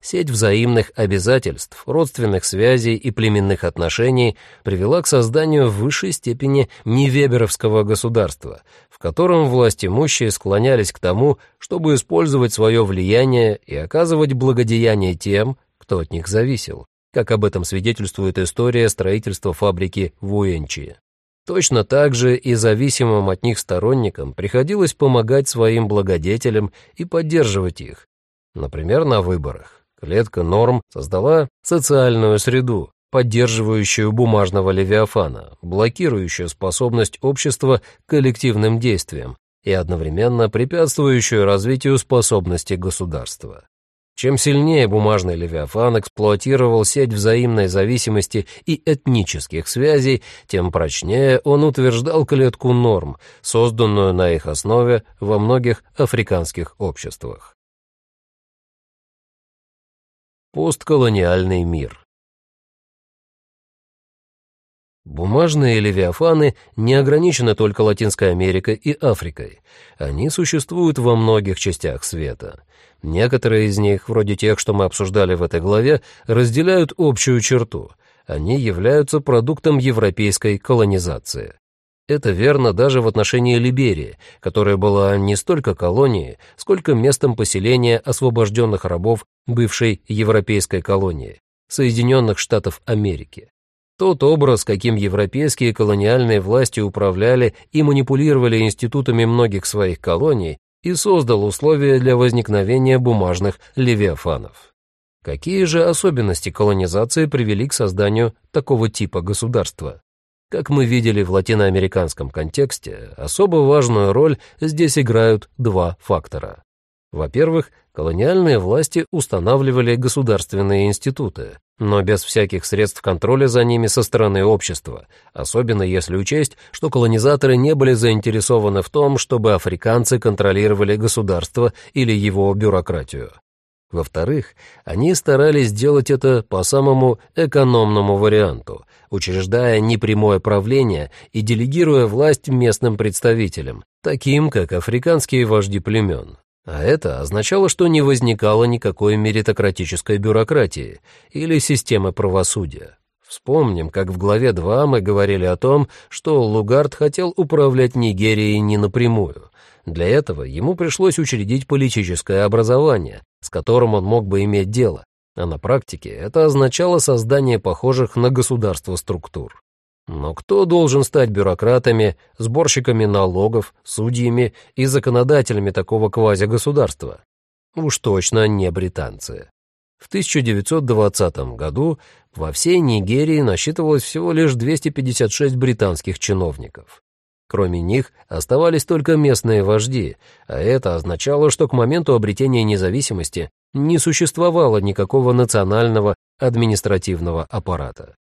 Сеть взаимных обязательств, родственных связей и племенных отношений привела к созданию в высшей степени невеберовского государства, в котором власть имущие склонялись к тому, чтобы использовать свое влияние и оказывать благодеяние тем, кто от них зависел, как об этом свидетельствует история строительства фабрики в Уэнчи. Точно так же и зависимым от них сторонникам приходилось помогать своим благодетелям и поддерживать их, например, на выборах. Клетка норм создала социальную среду, поддерживающую бумажного левиафана, блокирующую способность общества к коллективным действиям и одновременно препятствующую развитию способности государства. Чем сильнее бумажный левиафан эксплуатировал сеть взаимной зависимости и этнических связей, тем прочнее он утверждал клетку норм, созданную на их основе во многих африканских обществах. Постколониальный мир. Бумажные левиафаны не ограничены только Латинской Америкой и Африкой. Они существуют во многих частях света. Некоторые из них, вроде тех, что мы обсуждали в этой главе, разделяют общую черту. Они являются продуктом европейской колонизации. Это верно даже в отношении Либерии, которая была не столько колонией, сколько местом поселения освобожденных рабов бывшей европейской колонии, Соединенных Штатов Америки. Тот образ, каким европейские колониальные власти управляли и манипулировали институтами многих своих колоний, и создал условия для возникновения бумажных левиафанов. Какие же особенности колонизации привели к созданию такого типа государства? Как мы видели в латиноамериканском контексте, особо важную роль здесь играют два фактора. Во-первых, колониальные власти устанавливали государственные институты, но без всяких средств контроля за ними со стороны общества, особенно если учесть, что колонизаторы не были заинтересованы в том, чтобы африканцы контролировали государство или его бюрократию. Во-вторых, они старались сделать это по самому экономному варианту, учреждая непрямое правление и делегируя власть местным представителям, таким как африканские вожди племен. А это означало, что не возникало никакой меритократической бюрократии или системы правосудия. Вспомним, как в главе 2 мы говорили о том, что Лугард хотел управлять Нигерией не напрямую. Для этого ему пришлось учредить политическое образование, с которым он мог бы иметь дело, а на практике это означало создание похожих на государство структур. Но кто должен стать бюрократами, сборщиками налогов, судьями и законодателями такого квазигосударства? Уж точно не британцы. В 1920 году во всей Нигерии насчитывалось всего лишь 256 британских чиновников. Кроме них оставались только местные вожди, а это означало, что к моменту обретения независимости не существовало никакого национального административного аппарата.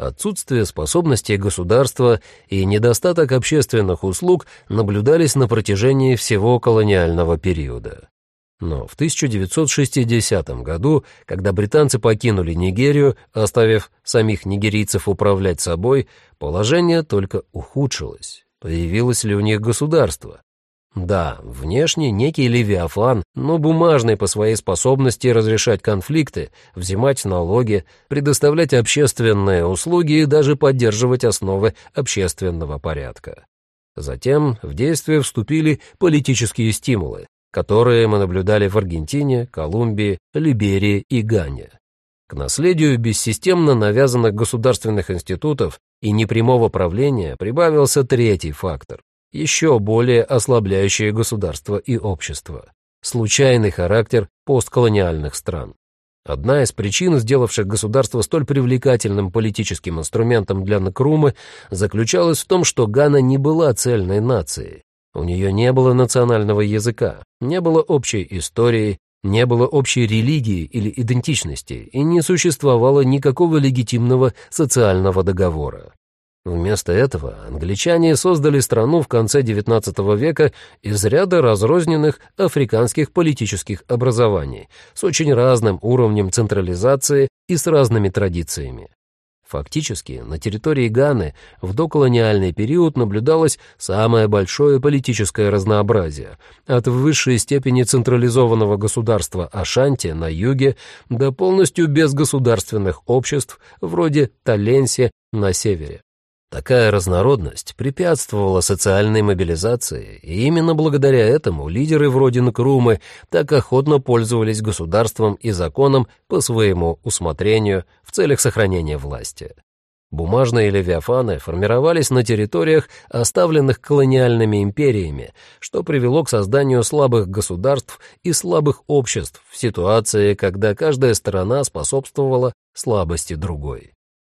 Отсутствие способностей государства и недостаток общественных услуг наблюдались на протяжении всего колониального периода. Но в 1960 году, когда британцы покинули Нигерию, оставив самих нигерийцев управлять собой, положение только ухудшилось. Появилось ли у них государство? Да, внешне некий Левиафан, но бумажный по своей способности разрешать конфликты, взимать налоги, предоставлять общественные услуги и даже поддерживать основы общественного порядка. Затем в действие вступили политические стимулы, которые мы наблюдали в Аргентине, Колумбии, Либерии и Гане. К наследию бессистемно навязанных государственных институтов и непрямого правления прибавился третий фактор еще более ослабляющее государство и общество, случайный характер постколониальных стран. Одна из причин, сделавших государство столь привлекательным политическим инструментом для Накрумы, заключалась в том, что Гана не была цельной нацией. У нее не было национального языка, не было общей истории, не было общей религии или идентичности и не существовало никакого легитимного социального договора. Вместо этого англичане создали страну в конце XIX века из ряда разрозненных африканских политических образований с очень разным уровнем централизации и с разными традициями. Фактически, на территории Ганы в доколониальный период наблюдалось самое большое политическое разнообразие, от высшей степени централизованного государства Ашанти на юге до полностью безгосударственных обществ вроде Таленси на севере. Такая разнородность препятствовала социальной мобилизации, и именно благодаря этому лидеры вроде Нкрумы так охотно пользовались государством и законом по своему усмотрению в целях сохранения власти. Бумажные левиафаны формировались на территориях, оставленных колониальными империями, что привело к созданию слабых государств и слабых обществ в ситуации, когда каждая сторона способствовала слабости другой.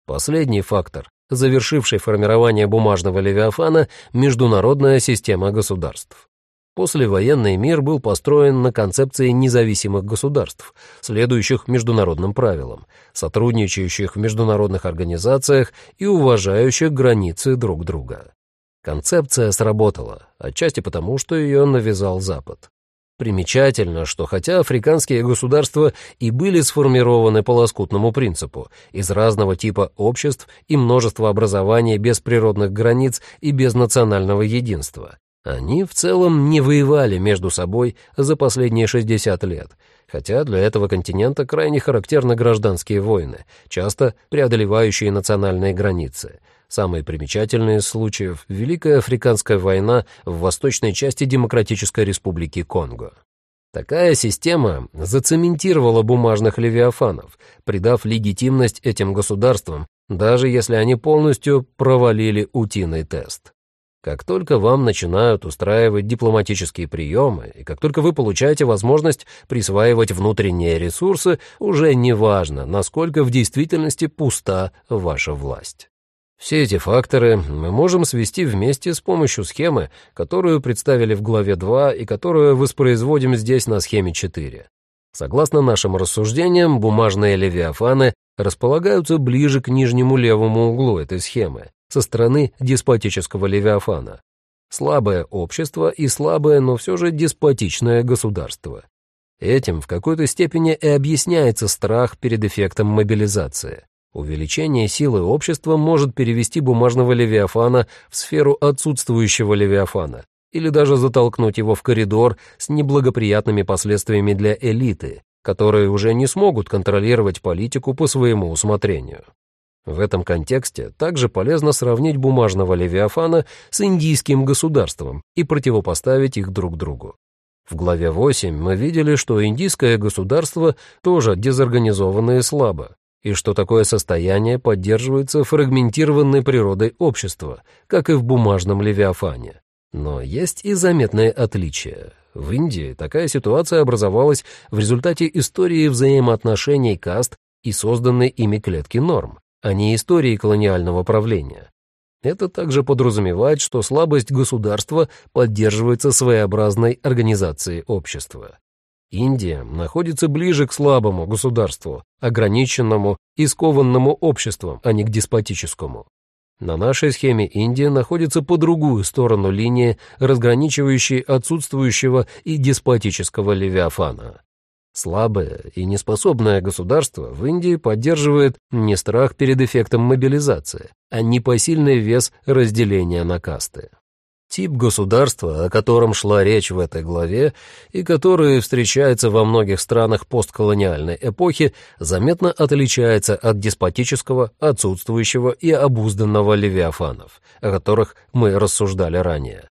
Последний фактор, завершивший формирование бумажного левиафана, международная система государств. Послевоенный мир был построен на концепции независимых государств, следующих международным правилам, сотрудничающих в международных организациях и уважающих границы друг друга. Концепция сработала, отчасти потому, что ее навязал Запад. Примечательно, что хотя африканские государства и были сформированы по лоскутному принципу, из разного типа обществ и множества образований без природных границ и без национального единства, они в целом не воевали между собой за последние 60 лет, хотя для этого континента крайне характерны гражданские войны, часто преодолевающие национальные границы. Самые примечательные из случаев — Великая Африканская война в восточной части Демократической Республики Конго. Такая система зацементировала бумажных левиафанов, придав легитимность этим государствам, даже если они полностью провалили утиный тест. Как только вам начинают устраивать дипломатические приемы, и как только вы получаете возможность присваивать внутренние ресурсы, уже не важно, насколько в действительности пуста ваша власть. Все эти факторы мы можем свести вместе с помощью схемы, которую представили в главе 2 и которую воспроизводим здесь на схеме 4. Согласно нашим рассуждениям, бумажные левиафаны располагаются ближе к нижнему левому углу этой схемы, со стороны деспотического Левиафана. Слабое общество и слабое, но все же деспотичное государство. Этим в какой-то степени и объясняется страх перед эффектом мобилизации. Увеличение силы общества может перевести бумажного Левиафана в сферу отсутствующего Левиафана или даже затолкнуть его в коридор с неблагоприятными последствиями для элиты, которые уже не смогут контролировать политику по своему усмотрению. В этом контексте также полезно сравнить бумажного Левиафана с индийским государством и противопоставить их друг другу. В главе 8 мы видели, что индийское государство тоже дезорганизовано и слабо, и что такое состояние поддерживается фрагментированной природой общества, как и в бумажном Левиафане. Но есть и заметные отличия. В Индии такая ситуация образовалась в результате истории взаимоотношений каст и созданной ими клетки норм, а не истории колониального правления. Это также подразумевает, что слабость государства поддерживается своеобразной организацией общества. Индия находится ближе к слабому государству, ограниченному и скованному обществом, а не к деспотическому. На нашей схеме Индия находится по другую сторону линии, разграничивающей отсутствующего и деспотического левиафана. Слабое и неспособное государство в Индии поддерживает не страх перед эффектом мобилизации, а непосильный вес разделения на касты. Тип государства, о котором шла речь в этой главе и который встречается во многих странах постколониальной эпохи, заметно отличается от деспотического, отсутствующего и обузданного левиафанов, о которых мы рассуждали ранее.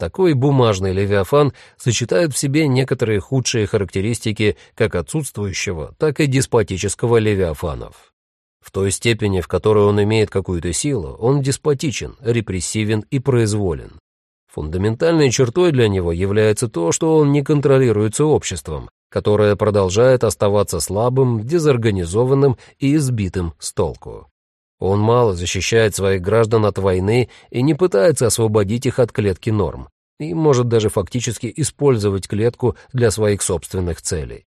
Такой бумажный левиафан сочетает в себе некоторые худшие характеристики как отсутствующего, так и деспотического левиафанов. В той степени, в которой он имеет какую-то силу, он деспотичен, репрессивен и произволен. Фундаментальной чертой для него является то, что он не контролируется обществом, которое продолжает оставаться слабым, дезорганизованным и избитым с толку. Он мало защищает своих граждан от войны и не пытается освободить их от клетки норм, и может даже фактически использовать клетку для своих собственных целей.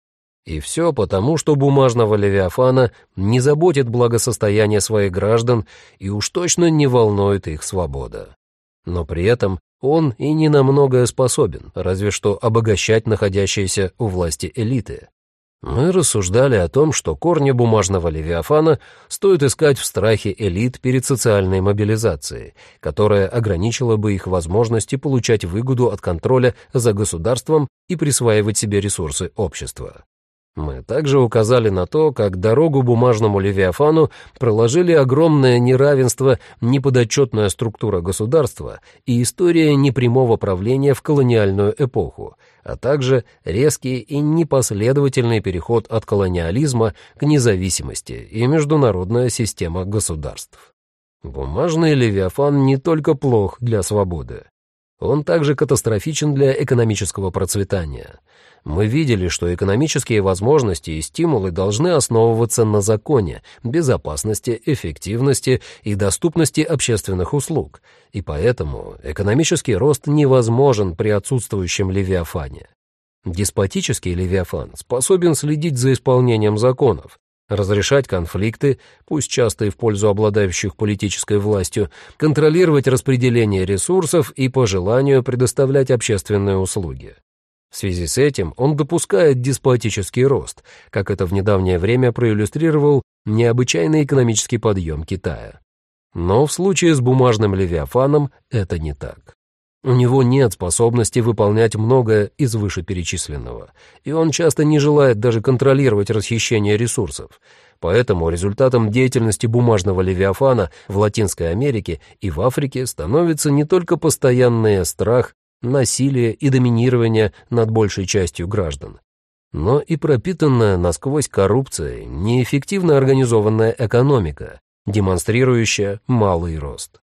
И все потому, что бумажного Левиафана не заботит благосостояние своих граждан и уж точно не волнует их свобода. Но при этом он и не на многое способен, разве что обогащать находящиеся у власти элиты. Мы рассуждали о том, что корни бумажного левиафана стоит искать в страхе элит перед социальной мобилизацией, которая ограничила бы их возможности получать выгоду от контроля за государством и присваивать себе ресурсы общества. Мы также указали на то, как дорогу бумажному Левиафану проложили огромное неравенство, неподотчетная структура государства и история непрямого правления в колониальную эпоху, а также резкий и непоследовательный переход от колониализма к независимости и международная система государств. Бумажный Левиафан не только плох для свободы. Он также катастрофичен для экономического процветания — мы видели, что экономические возможности и стимулы должны основываться на законе, безопасности, эффективности и доступности общественных услуг, и поэтому экономический рост невозможен при отсутствующем левиафане. Деспотический левиафан способен следить за исполнением законов, разрешать конфликты, пусть часто и в пользу обладающих политической властью, контролировать распределение ресурсов и по желанию предоставлять общественные услуги. В связи с этим он допускает деспотический рост, как это в недавнее время проиллюстрировал необычайный экономический подъем Китая. Но в случае с бумажным левиафаном это не так. У него нет способности выполнять многое из вышеперечисленного, и он часто не желает даже контролировать расхищение ресурсов. Поэтому результатом деятельности бумажного левиафана в Латинской Америке и в Африке становится не только постоянный страх насилие и доминирование над большей частью граждан, но и пропитанная насквозь коррупцией неэффективно организованная экономика, демонстрирующая малый рост.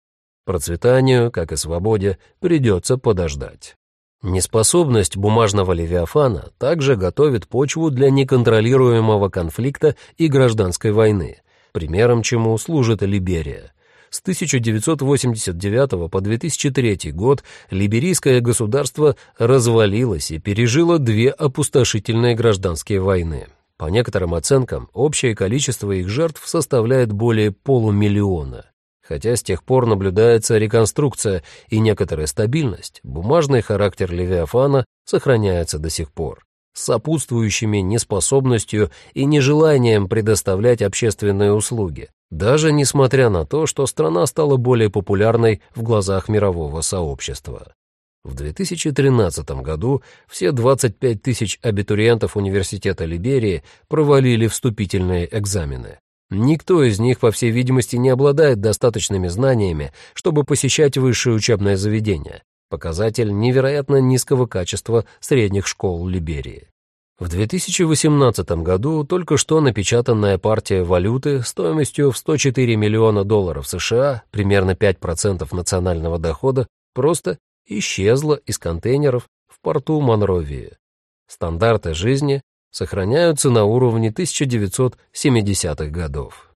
Процветанию, как и свободе, придется подождать. Неспособность бумажного левиафана также готовит почву для неконтролируемого конфликта и гражданской войны, примером чему служит Либерия, с 1989 по 2003 год либерийское государство развалилось и пережило две опустошительные гражданские войны. По некоторым оценкам, общее количество их жертв составляет более полумиллиона. Хотя с тех пор наблюдается реконструкция и некоторая стабильность, бумажный характер Левиафана сохраняется до сих пор с сопутствующими неспособностью и нежеланием предоставлять общественные услуги, даже несмотря на то, что страна стала более популярной в глазах мирового сообщества. В 2013 году все 25 тысяч абитуриентов Университета Либерии провалили вступительные экзамены. Никто из них, по всей видимости, не обладает достаточными знаниями, чтобы посещать высшее учебное заведение, показатель невероятно низкого качества средних школ Либерии. В 2018 году только что напечатанная партия валюты стоимостью в 104 миллиона долларов США, примерно 5% национального дохода, просто исчезла из контейнеров в порту Монровии. Стандарты жизни сохраняются на уровне 1970-х годов.